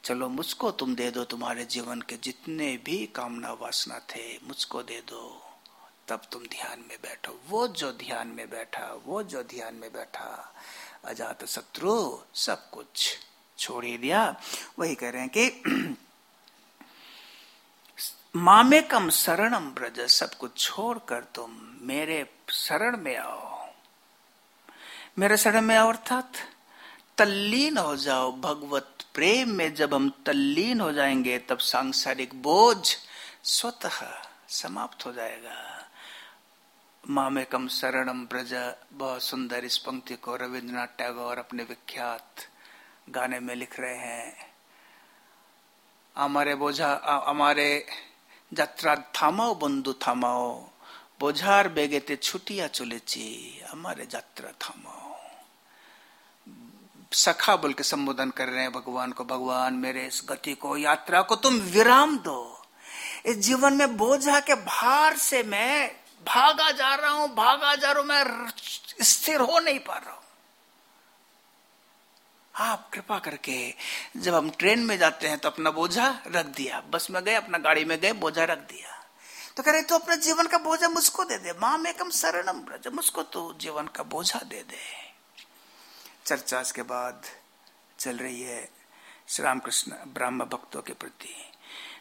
चलो मुझको तुम दे दो तुम्हारे जीवन के जितने भी कामना वासना थे, मुझको दे दो। तब तुम ध्यान में बैठो। वो जो ध्यान में बैठा, वो जो ध्यान में बैठा, अजात शत्रु सब कुछ छोड़ ही दिया। वही कह रहे हैं कि मामे कम शरणम ब्रज, सब कुछ छोड़कर तुम मेरे शरण में आओ। मेरे शरण में आओ अर्थात तल्लीन हो जाओ। भगवत प्रेम में जब हम तल्लीन हो जाएँगे, तब सांसारिक बोझ स्वतः समाप्त हो जाएगा। मामेकम शरणम ब्रज बहुत सुंदर इस पंक्ति को रविन्द्रनाथ टैगोर अपने विख्यात गाने में लिख रहे हैं हमारे बोझा हमारे যাত্রা থামাও বন্ধু থামাও বোঝার বেগেতে ছুটিয়া চলেছি हमारे यात्रा थामाओ सखा बोल के संबोधन कर रहे हैं भगवान को भगवान मेरे इस गति को यात्रा को तुम विराम दो इस जीवन में बोझा के भार से मैं भागा जा रहा हूँ, भागा जा रहा हूँ, मैं स्थिर हो नहीं पा रहा हूँ। आप कृपा करके जब हम ट्रेन में जाते हैं तो अपना बोझा रख दिया। बस में गए, अपना गाड़ी में गए, बोझा रख दिया। तो कह रहे तो अपने जीवन का बोझा मुझको दे दे। माँ, में कम शरणम ब्रज, मुझको तो जीवन का बोझा दे दे। चर्चा के बाद चल रही है श्री रामकृष्ण ब्रह्म भक्तों के प्रति।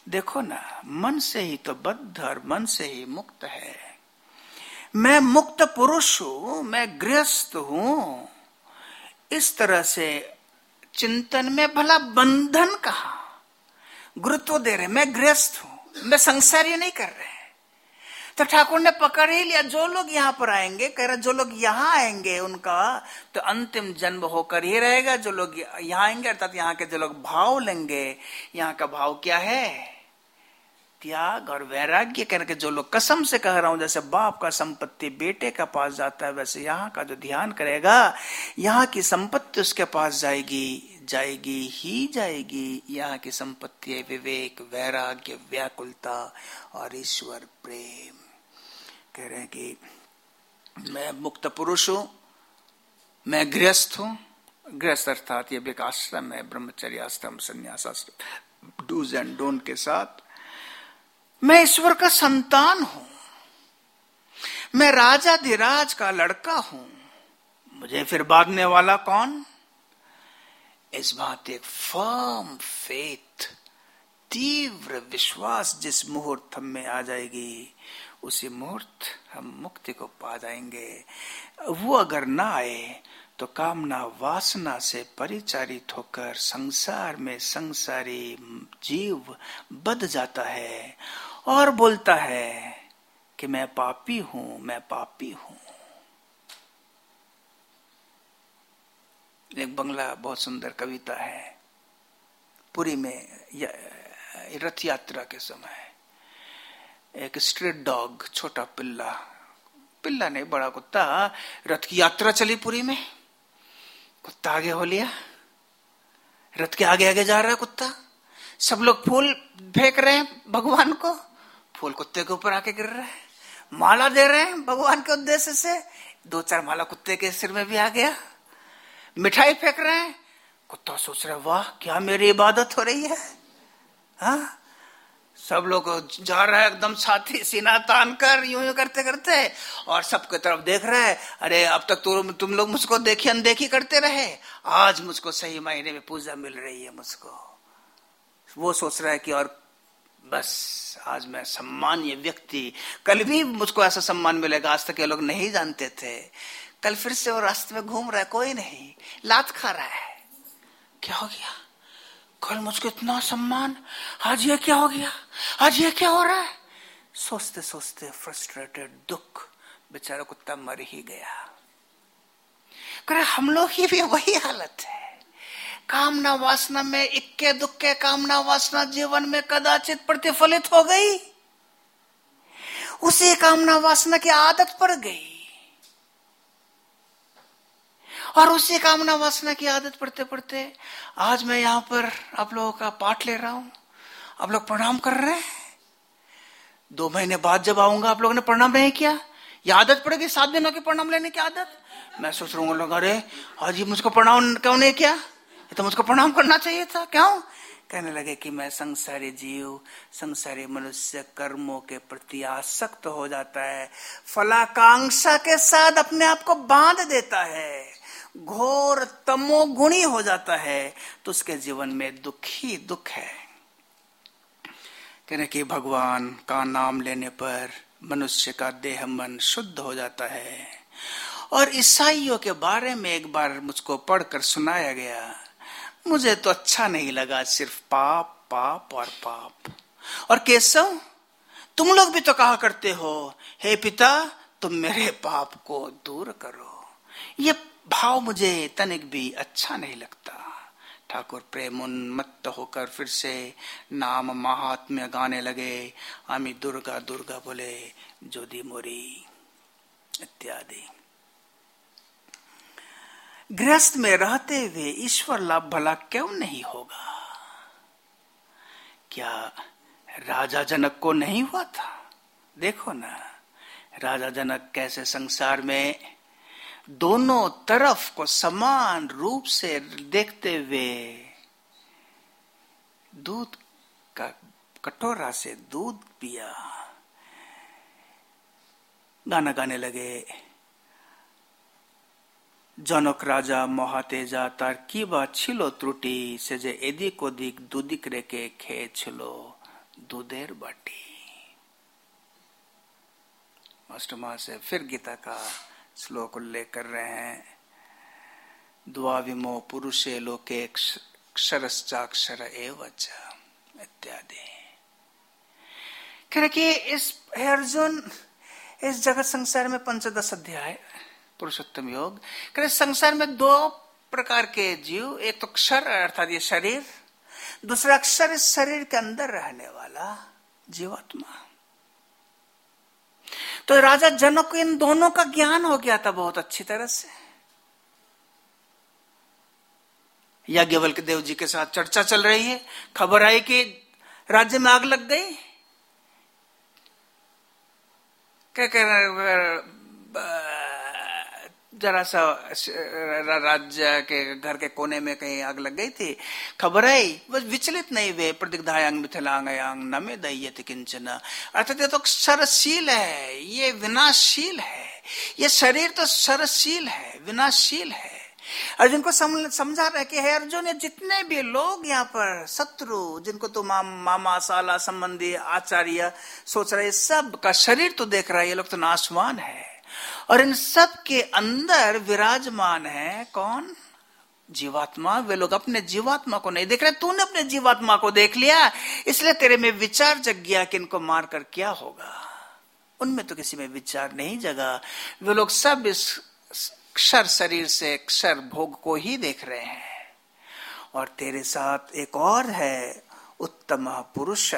देखो ना, मन से ही तो बद्ध और मन से ही मुक्त है। मैं मुक्त पुरुष हूँ, मैं गृहस्थ हूँ। इस तरह से चिंतन में भला बंधन कहा? गुरुत्व दे रहे मैं गृहस्थ हूँ, मैं संसारी नहीं कर रहे तो ठाकुर ने पकड़ ही लिया, जो लोग यहाँ पर आएँगे, कह रहे, जो लोग यहाँ आएँगे उनका तो अंतिम जन्म होकर ही रहेगा। जो लोग यहाँ आएँगे, अर्थात यहाँ के जो लोग भाव लेंगे, यहाँ का भाव क्या है? त्याग और वैराग्य करके जो लोग कसम से कह रहा हूँ, जैसे बाप का संपत्ति बेटे का पास जाता है, वैसे यहाँ का जो ध्यान करेगा, यहाँ की संपत्ति उसके पास जाएगी जाएगी ही जाएगी। यहाँ की संपत्ति है विवेक, वैराग्य, व्याकुलता और ईश्वर प्रेम। कह रहे हैं कि मैं मुक्त पुरुष हूँ, मैं गृहस्थ हूँ। गृहस्थ अर्थात ये आश्रम है ब्रह्मचर्य आश्रम संन्यास आश्रम डूज एंड डोंट के साथ। मैं ईश्वर का संतान हूँ। मैं राजा धीराज का लड़का हूँ। मुझे फिर बांधने वाला कौन? इस बात एक फर्म फेथ तीव्र विश्वास जिस मुहूर्त हम में आ जाएगी, उसी मुहूर्त हम मुक्ति को पा जाएँगे। वो अगर ना आए तो कामना वासना से परिचारित होकर संसार में संसारी जीव बद जाता है। और बोलता है कि मैं पापी हूँ, मैं पापी हूँ। एक बंगला बहुत सुंदर कविता है। पुरी में रथ यात्रा के समय एक स्ट्रीट डॉग छोटा पिल्ला पिल्ला नहीं, बड़ा कुत्ता, रथ की यात्रा चली पुरी में। कुत्ता आगे हो लिया। रथ के आगे आगे जा रहा है कुत्ता। सब लोग फूल फेंक रहे हैं भगवान को। फूल कुत्ते के ऊपर आके गिर रहे माला दे रहे हैं भगवान के उद्देश्य से। दो चार माला कुत्ते के सिर में भी आ गया। मिठाई फेंक रहे हैं। कुत्ता सोच रहे वाह, क्या मेरी इबादत हो रही है? हा? सब लोग जा रहे हैं एकदम साथी सीना तान कर यूँ यूँ करते करते। और सबके तरफ़ देख रहे हैं, अरे, अब तक तो तुम लोग मुझको देखी, अनदेखी करते रहे। आज मुझको सही महीने में पूजा मिल रही है मुझको। वो सोच रहा है कि और बस, आज मैं सम्मान्य व्यक्ति। कल भी मुझको ऐसा सम्मान मिलेगा, आज तक ये लोग नहीं जानते थे। कल फिर से वो रास्ते में घूम रहा है, कोई नहीं। लात खा रहा है। क्या हो गया? कल मुझको इतना सम्मान? आज ये क्या हो गया? आज ये क्या हो रहा है? सोचते सोचते फ्रस्ट्रेटेड दुख, बेचारा कुत्ता मर ही गया। हम लोग की भी वही हालत है। कामना वासना में, इक्के दुक्के कामना वासना जीवन में कदाचित प्रतिफलित हो गई। उसी कामना वासना की आदत पड़ गई। और उसी कामना वासना की आदत पड़ते पड़ते आज मैं यहाँ पर आप लोगों का पाठ ले रहा हूँ। आप लोग प्रणाम कर रहे हैं। दो महीने बाद जब आऊँगा, आप लोगों ने प्रणाम नहीं किया। ये आदत पड़ेगी सात दिनों की प्रणाम लेने की आदत। मैं सोच रहा हूँ, अरे, आज ये मुझको प्रणाम क्यों नहीं किया? तो मुझको प्रणाम करना चाहिए था, क्यों? कहने लगे कि मैं संसारी जीव, संसारी मनुष्य कर्मों के प्रति आसक्त हो जाता है, फलाकांक्षा के साथ अपने आप को बाँध देता है, घोर तमो गुणी हो जाता है तो उसके जीवन में दुखी दुख है। कहने कि भगवान का नाम लेने पर मनुष्य का देह मन शुद्ध हो जाता है। और ईसाइयों के बारे में एक बार मुझको पढ़कर सुनाया गया। मुझे तो अच्छा नहीं लगा, सिर्फ़ पाप पाप और पाप। और केशव, तुम लोग भी तो कहा करते हो, हे पिता, तुम मेरे पाप को दूर करो। ये भाव मुझे तनिक भी अच्छा नहीं लगता। ठाकुर प्रेम उन्मत्त होकर फिर से नाम महात्म्य गाने लगे। आमी दुर्गा दुर्गा बोले, जोदी मोरी, इत्यादि। गृहस्थ में रहते हुए ईश्वर लाभ भला क्यों नहीं होगा? क्या राजा जनक को नहीं हुआ था? देखो ना, राजा जनक कैसे संसार में दोनों तरफ़ को समान रूप से देखते हुए दूध का कटोरा से दूध पिया। गाना गाने लगे জনক রাজা মহাতেজা তার কি বা ছিল ত্রুটি সে যে এদিক ওদিক দুদিক রেখে খেয়েছিল दूधेर बाटी अष्टमा से फिर गीता का श्लोक उल्लेख कर रहे हैं दुआ विमो पुरुषे लोके क्षरश्चाक्षर एवच इत्यादि कि इस अर्जुन इस जगत संसार में पंचदश अध्याय पुरुषोत्तम योग। कहते, संसार में दो प्रकार के जीव, एक तो क्षर अर्थात ये शरीर, दूसरा अक्षर इस शरीर के अंदर रहने वाला जीवात्मा। तो राजा जनक इन दोनों का ज्ञान हो गया था बहुत अच्छी तरह से। यज्ञवल्क देव जी के साथ चर्चा चल रही है। खबर आई कि राज्य में आग लग गई। क्या कह जरा सा राज्य के घर के कोने में कहीं आग लग गई थी खबर आई बस विचलित नहीं वे प्रतिग्धायांग मिथिलांग नमे दैयत किंचन। अर्थात ये तो सरशील है ये विनाशील है ये शरीर तो सरशील है विनाशील है। अर्जुन को समझा रहे कि है अर्जुन जितने भी लोग यहाँ पर शत्रु जिनको तो मा, मामा साला संबंधी आचार्य सोच रहे सब का शरीर तो देख रहा है ये लोग तो नाशवान है। और इन सब के अंदर विराजमान है कौन? जीवात्मा। वे लोग अपने जीवात्मा को नहीं देख रहे। तूने अपने जीवात्मा को देख लिया। इसलिए तेरे में विचार जग गया कि इनको मारकर क्या होगा। उनमें तो किसी में विचार नहीं जगा। वे लोग सब इस क्षर शरीर से, क्षर भोग को ही देख रहे हैं। और तेरे साथ एक और है, उत्तम पुरुष।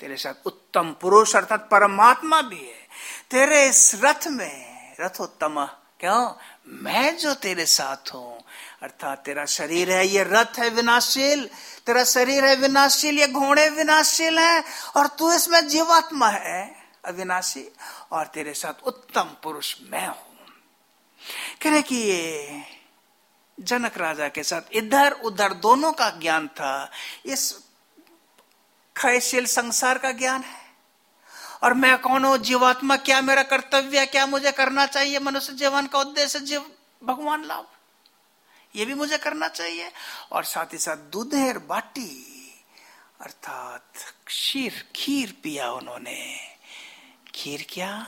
तेरे साथ उत्तम पुरुष अर्थात परमात्मा भी है। तेरे इस रथ में रथोत्तम। क्यों? मैं जो तेरे साथ हूँ। अर्थात तेरा शरीर है, ये रथ है विनाशील। तेरा शरीर है विनाशील, ये घोड़े विनाशील है। और तू इसमें जीवात्मा है, अविनाशी। और तेरे साथ उत्तम पुरुष मैं हूँ। कहने की ये जनक राजा के साथ इधर उधर दोनों का ज्ञान था। इस क्षयशील संसार का ज्ञान है। और मैं कौन हूँ? जीवात्मा क्या मेरा कर्तव्य है? क्या मुझे करना चाहिए? मनुष्य जीवन का उद्देश्य जीव, भगवान लाभ। ये भी मुझे करना चाहिए। और साथ ही साथ दूधेर बाटी, अर्थात खीर खीर पिया उन्होंने। खीर क्या?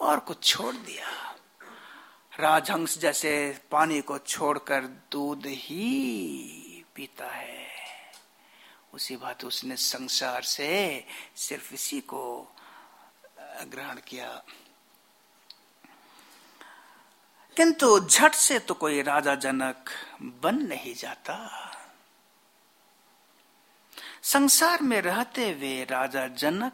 और कुछ छोड़ दिया। राजहंस जैसे पानी को छोड़कर दूध ही पीता है। उसी बात उसने संसार से सिर्फ़ इसी को ग्रहण किया। किंतु झट से तो कोई राजा जनक बन नहीं जाता। संसार में रहते हुए राजा जनक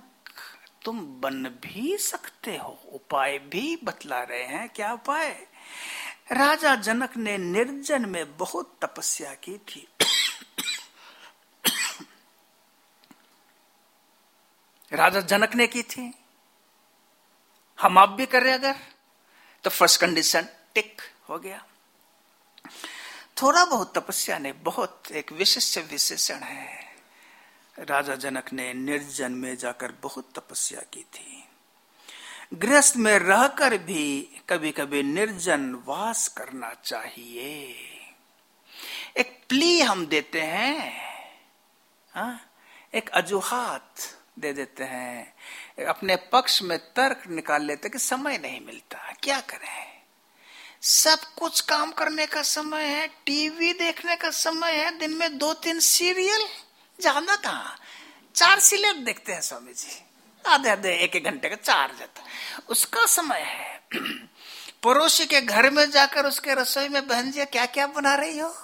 तुम बन भी सकते हो, उपाय भी बतला रहे हैं। क्या उपाय? राजा जनक ने निर्जन में बहुत तपस्या की थी। राजा जनक ने की थी। हम आप भी कर अगर। तो फ़र्स्ट कंडीशन टिक हो गया। थोड़ा बहुत तपस्या ने, बहुत एक विशिष्ट विशेषण है। राजा जनक ने निर्जन में जाकर बहुत तपस्या की थी। गृहस्थ में रहकर भी कभी कभी निर्जन वास करना चाहिए। एक प्ली हम देते हैं, हा? एक अजुहात। दे देते हैं। अपने पक्ष में तर्क निकाल लेते कि समय नहीं मिलता। क्या करें? सब कुछ काम करने का समय है, टीवी देखने का समय है, दिन में दो तीन सीरियल? ज़्यादा कहा? चार सीरियल देखते हैं स्वामी जी आधे आधे, एक एक घंटे का चार जाता उसका समय है। पड़ोसी के घर में जाकर उसके रसोई में बहन जी क्या क्या बना रही हो?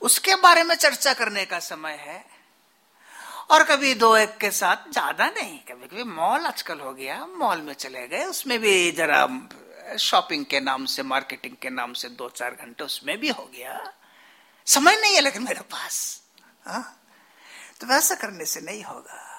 उसके बारे में चर्चा करने का समय है। और कभी दो एक के साथ ज़्यादा नहीं, कभी कभी मॉल आजकल हो गया, मॉल में चले गए, उसमें भी जरा शॉपिंग के नाम से, मार्केटिंग के नाम से दो चार घंटे उसमें भी हो गया। समय नहीं है लेकिन मेरे पास, हा? तो वैसा करने से नहीं होगा।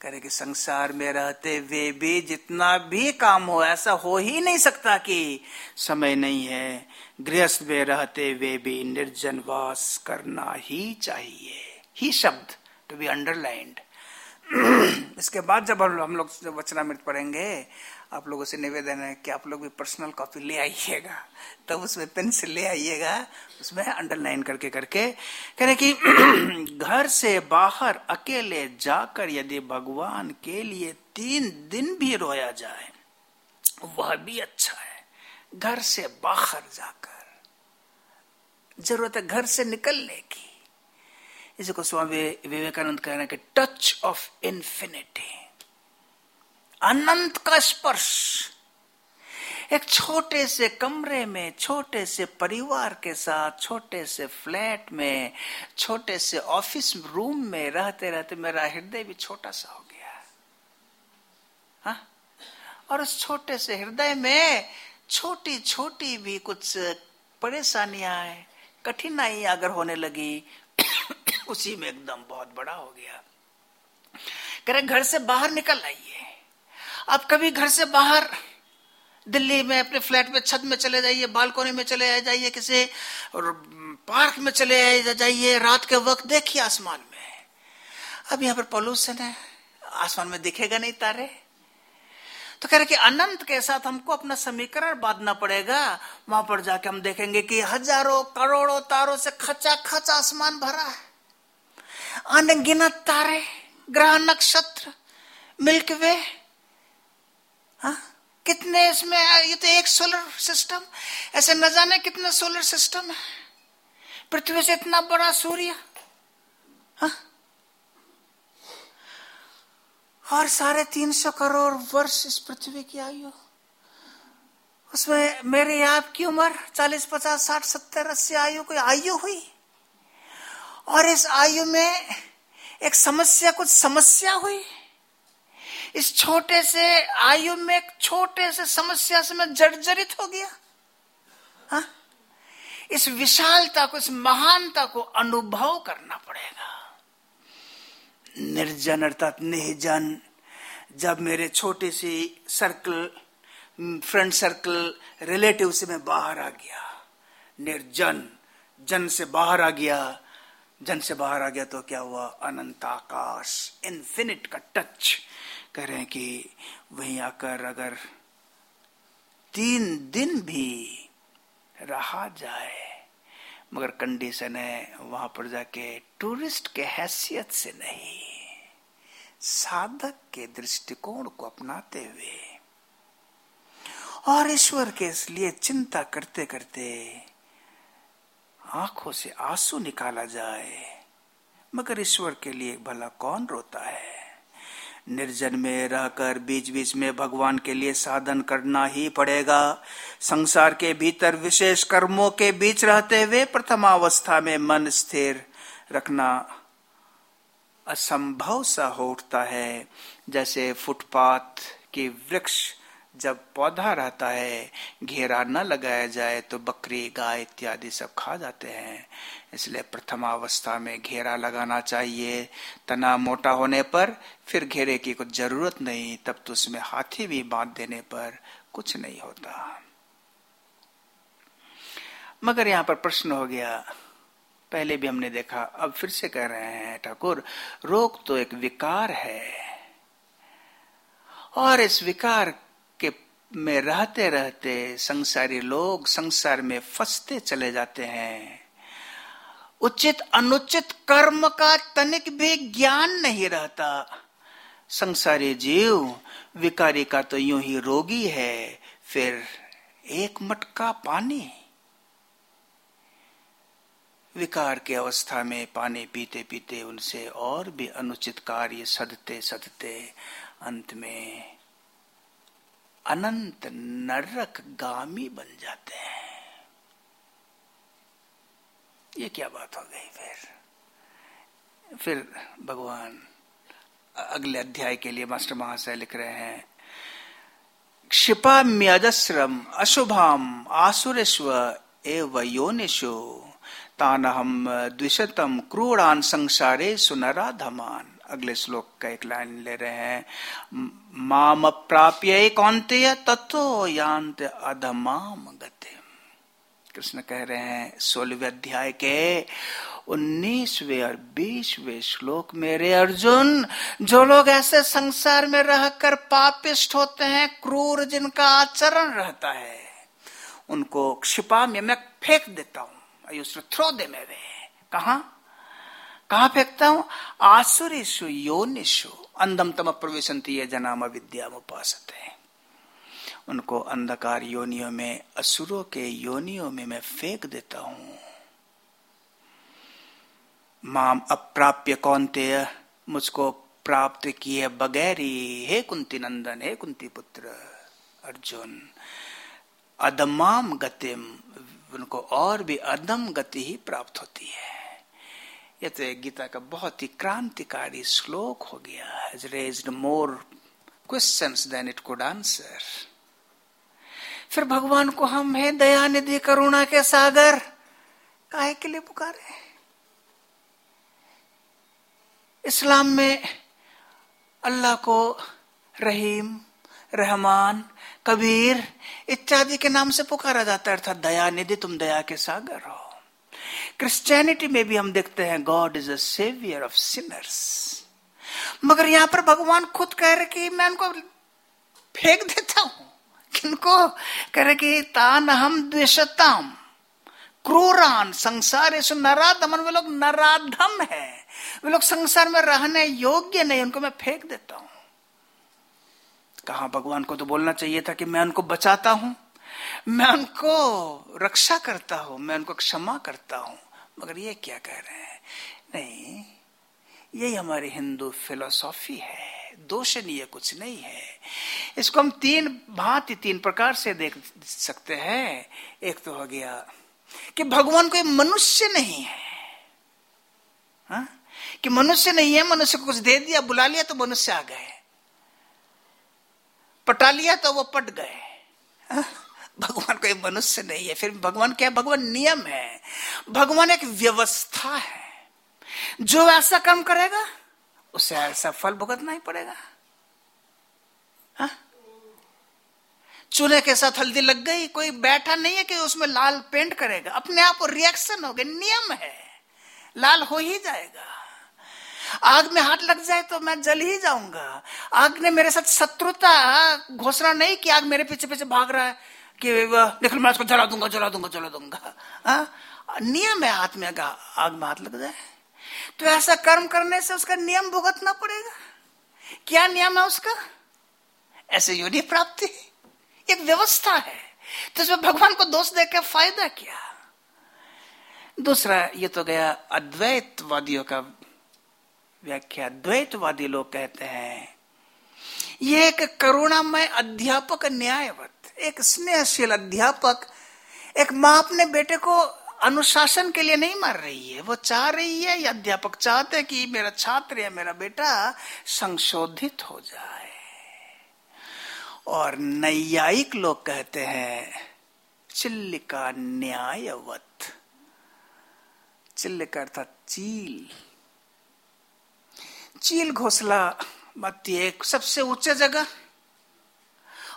करे कि संसार में रहते वे भी जितना भी काम हो, ऐसा हो ही नहीं सकता कि समय नहीं है। गृहस्थ में रहते वे भी निर्जन वास करना ही चाहिए, ही शब्द। टू बी अंडरलाइंड इसके बाद जब हम लोग वचनामृत पढ़ेंगे, आप लोगों से निवेदन है कि आप लोग भी पर्सनल कॉपी ले आइएगा। तब तो उसमें पेन से ले आइएगा, उसमें अंडरलाइन करके करके। कहने कि घर से बाहर अकेले जाकर यदि भगवान के लिए तीन दिन भी रोया जाए, वह भी अच्छा है। घर से बाहर जाकर। ज़रूरत है घर से निकलने की। इसी को स्वामी विवेकानंद कह रहे हैं कि टच ऑफ़ इंफिनिटी अनंत का स्पर्श एक छोटे से कमरे में, छोटे से परिवार के साथ, छोटे से फ्लैट में, छोटे से ऑफ़िस रूम में रहते रहते मेरा हृदय भी छोटा सा हो गया हा? और उस छोटे से हृदय में छोटी छोटी भी कुछ परेशानियाँ कठिनाई अगर होने लगी उसी में एकदम बहुत बड़ा हो गया। कह रहे, घर से बाहर निकल आइए। आप कभी घर से बाहर दिल्ली में अपने फ्लैट में, छत में चले जाइए, बालकोनी में चले जाइए, किसी पार्क में चले जाइए, रात के वक्त देखिए आसमान में। अब यहाँ पर पॉल्यूशन है, आसमान में दिखेगा नहीं तारे। तो कह रहे कि अनंत के साथ हमको अपना समीकरण बांधना पड़ेगा। वहाँ पर जाके हम देखेंगे कि हज़ारों करोड़ों तारों से खचा खच आसमान भरा है। अनगिनत तारे, ग्रह नक्षत्र, मिल्क वे। हाँ? कितने इसमें, ये तो एक सोलर सिस्टम। ऐसे न जाने कितने सोलर सिस्टम है। पृथ्वी से इतना बड़ा सूर्य। हाँ? और साढ़े तीन सौ करोड़ वर्ष इस पृथ्वी की आयु। उसमें मेरी आपकी उम्र, चालीस, पचास, साठ, सत्तर, अस्सी आयु, कोई आयु हुई? और इस आयु में एक समस्या, कुछ समस्या हुई। इस छोटे से आयु में एक छोटे से समस्या से मैं जर्जरित हो गया। हा? इस विशालता को, इस महानता को अनुभव करना पड़ेगा। निर्जन अर्थात निजन। जब मेरे छोटे सी सर्कल फ्रेंड सर्कल रिलेटिव से मैं बाहर आ गया। निर्जन, जन से बाहर आ गया। जन से बाहर आ गया तो क्या हुआ? अनंत आकाश इन्फिनिट का टच हैं कि वहीं आकर अगर तीन दिन भी रहा जाए, मगर कंडीशन है वहाँ पर जाके टूरिस्ट के हैसियत से नहीं, साधक के दृष्टिकोण को अपनाते हुए। और ईश्वर के इसलिए चिंता करते करते आँखों से आँसू निकाला जाए। मगर ईश्वर के लिए भला कौन रोता है? निर्जन में रहकर बीच बीच में भगवान के लिए साधन करना ही पड़ेगा। संसार के भीतर विशेष कर्मों के बीच रहते हुए प्रथमावस्था में मन स्थिर रखना असंभव सा हो उठता है। जैसे फुटपाथ की वृक्ष जब पौधा रहता है, घेरा न लगाया जाए तो बकरी, गाय इत्यादि सब खा जाते हैं। इसलिए प्रथमावस्था में घेरा लगाना चाहिए। तना मोटा होने पर फिर घेरे की कुछ ज़रूरत नहीं, तब तो उसमें हाथी भी बाँध देने पर कुछ नहीं होता। मगर यहाँ पर प्रश्न हो गया। पहले भी हमने देखा, अब फिर से कह रहे हैं, ठाकुर, रोग तो एक विकार है। और इस विकार में रहते रहते संसारी लोग संसार में फंसते चले जाते हैं। उचित अनुचित कर्म का तनिक भी ज्ञान नहीं रहता। संसारी जीव विकारी का तो यूँ ही रोगी है, फिर एक मटका पानी। विकार के अवस्था में पानी पीते पीते उनसे और भी अनुचित कार्य सदते सदते अंत में अनंत नरक गामी बन जाते हैं। ये क्या बात हो गई फिर? फिर भगवान अगले अध्याय के लिए मास्टर महाशय लिख रहे हैं, क्षिपा म्यजस्रम अशुभाम आसुरेश्व एव योनिशो तानहम द्विशतम क्रूरान संसारे सुनरा धमान अगले श्लोक का एक लाइन ले रहे हैं। माम प्राप्य कौनते तत्व यांत अधमाम गति। कृष्ण कह रहे हैं, सोलहवें अध्याय के उन्नीसवे और बीसवे श्लोक, मेरे अर्जुन, जो लोग ऐसे संसार में रहकर पापिष्ट होते हैं, क्रूर जिनका आचरण रहता है, उनको क्षिपा में मैं फेंक देता हूँ थ्रो देम अवे कहा? कहा फेंकता हूँ आसुरीशु योनिशु अंधम तम प्रवेशंती जनाम विद्या उपास उनको अंधकार योनियों में, असुरों के योनियों में मैं फेंक देता हूँ। माम अप्राप्य कौनते मुझको प्राप्त किए बगैर ही, हे कुंती नंदन, हे कुंती पुत्र, अर्जुन, अदमाम गतिम, उनको और भी अदम गति ही प्राप्त होती है। यह तो गीता का बहुत ही क्रांतिकारी श्लोक हो गया has raised more question than it could answer फिर भगवान को हम है दया निधि करुणा के सागर। काहे के लिए पुकारे? इस्लाम में अल्लाह को रहीम, रहमान, कबीर इत्यादि के नाम से पुकारा जाता है, अर्थात दया निधि तुम दया के सागर हो। क्रिश्चियनिटी में भी हम देखते हैं God is a saviour of sinners मगर यहाँ पर भगवान खुद कह रहे कि मैं उनको फेंक देता हूँ किनको कह रहे कि तान हम द्वेषताम क्रूरान, संसार नराधम वे लोग नराधम है। वे लोग संसार में रहने योग्य नहीं, उनको मैं फेंक देता हूँ। कहा भगवान को तो बोलना चाहिए था कि मैं उनको बचाता हूँ, मैं उनको रक्षा करता हूँ, मैं उनको क्षमा करता हूँ। मगर ये क्या कह रहे हैं? नहीं, यही हमारी हिंदू फिलोसॉफी है। दोषणीय कुछ नहीं है। इसको हम तीन भांति, तीन प्रकार से देख सकते हैं। एक तो हो गया कि भगवान कोई मनुष्य नहीं है। हा? कि मनुष्य नहीं है, मनुष्य को कुछ दे दिया, बुला लिया तो मनुष्य आ गए। पटा लिया तो वो पट गए। हाँ? भगवान कोई मनुष्य नहीं है, फिर भगवान क्या भगवान नियम है। भगवान एक व्यवस्था है। जो ऐसा कर्म करेगा, उसे ऐसा फल भुगतना ही पड़ेगा। हा? चूल्हे के साथ हल्दी लग गई, कोई बैठा नहीं है कि उसमें लाल पेंट करेगा। अपने आप रिएक्शन हो गए, नियम है। लाल हो ही जाएगा। आग में हाथ लग जाए तो मैं जल ही जाऊँगा। आग ने मेरे साथ शत्रुता घोषणा नहीं कि, आग मेरे पीछे पीछे भाग रहा है। कि निकल मैं उसको जला दूँगा जला दूँगा जला दूँगा। आ? नियम है हाथ में आग में हाथ लग जाए तो ऐसा कर्म करने से उसका नियम भुगतना पड़ेगा। क्या नियम है उसका? ऐसे योनि प्राप्ति। एक व्यवस्था है। तो इसमें भगवान को दोष देकर फ़ायदा क्या? दूसरा, ये तो गया अद्वैतवादियों का व्याख्या। द्वैतवादी लोग कहते हैं, ये एक करुणामय अध्यापक न्यायवत एक स्नेहशील अध्यापक, एक माँ अपने बेटे को अनुशासन के लिए नहीं मार रही है। वो चाह रही है, या अध्यापक चाहते कि मेरा छात्र या मेरा बेटा संशोधित हो जाए। और नैयायिक लोग कहते हैं चिल्ल चिल्लिका न्यायवत। चिल्लिका अर्थात चील। चील घोसला मत एक सबसे ऊँचे जगह।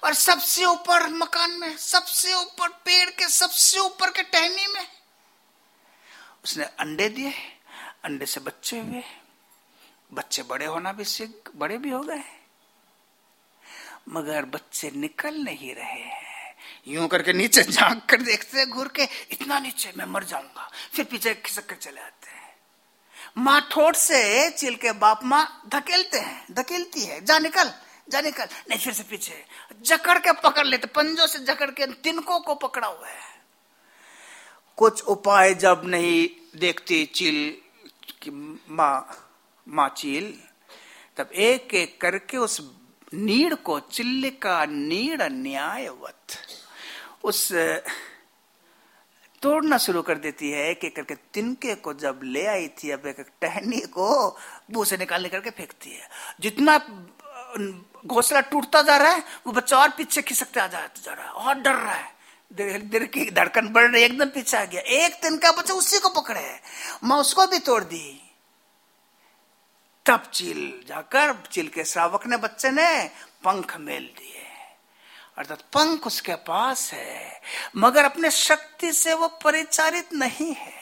और सबसे ऊपर मकान में, सबसे ऊपर पेड़ के, सबसे ऊपर के टहनी में। उसने अंडे दिए, अंडे से बच्चे हुए। बच्चे बड़े होना भी सीख, बड़े भी हो गए। मगर बच्चे निकल नहीं रहे हैं। यूँ करके नीचे झाँक कर देखते हैं, घूर के, इतना नीचे मैं मर जाऊँगा। फिर पीछे खिसक कर चले आते हैं। माँ ठोट से चिल के बाप माँ धकेलते हैं, धकेलती है, जा निकल। जा निकल नहीं, फिर से पीछे। जकड़ के पकड़ लेते, पंजों से जकड़ के, तिनकों को पकड़ा हुआ है। कुछ उपाय जब नहीं देखती चील की माँ माँ चील, तब एक एक करके उस नीड़ को, चिल्ले का नीड़ न्यायवत, उस तोड़ना शुरू कर देती है। एक एक करके तिनके को जब ले आई थी, अब एक एक टहनी को मुँह से निकाल निकाल के फेंकती है। जितना घोसला टूटता जा रहा है, वो बच्चा और पीछे खिसकते जा रहा है और डर रहा है। दिल की धड़कन बढ़ रही, एकदम पीछे आ गया। एक तिनका बच्चा उसी को पकड़े माँ उसको भी तोड़ दी। तब चील जाकर, चील के श्रावक ने, बच्चे ने पंख मेल दिए। अर्थात पंख उसके पास है, मगर अपने शक्ति से वो परिचारित नहीं है।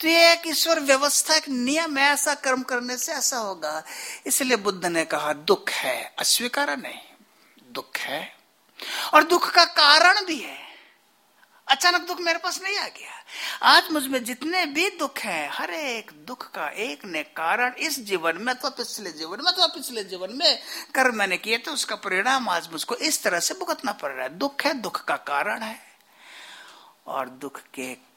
तो ये एक ईश्वर व्यवस्था, एक नियम है, ऐसा कर्म करने से ऐसा होगा। इसलिए बुद्ध ने कहा, दुख है, अस्वीकार नहीं, दुख है। और दुख का कारण भी है। अचानक दुख मेरे पास नहीं आ गया। आज मुझमें जितने भी दुख हैं, हर एक दुख का एक ने कारण। इस जीवन में अथवा पिछले जीवन में, अथवा पिछले जीवन में कर्म मैंने किए तो उसका परिणाम आज मुझको इस तरह से भुगतना पड़ रहा है। दुख है, दुख का कारण है। और दुख के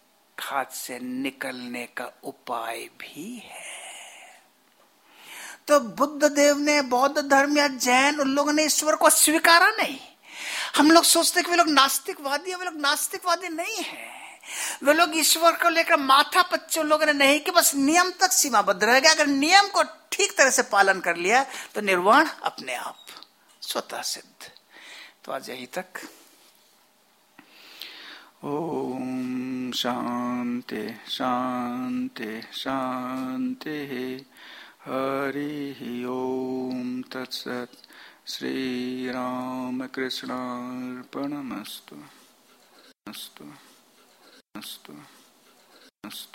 हाथ से निकलने का उपाय भी है। तो बुद्ध देव ने, बौद्ध धर्म या जैन, उन लोगों ने ईश्वर को स्वीकारा नहीं। हम लोग सोचते कि वे लोग नास्तिकवादी वे लोग नास्तिकवादी नहीं है। वे लोग ईश्वर को लेकर माथा पच्चे लोगों ने नहीं कि बस नियम तक सीमाबद्ध रह गया। अगर नियम को ठीक तरह से पालन कर लिया तो निर्वाण अपने आप स्वतः सिद्ध। तो आज यही तक। ओम। शांति शांति शांति हरि ओम तत्सत। श्री राम कृष्णार्पणमस्तु अस्तु अस्तु अस्तु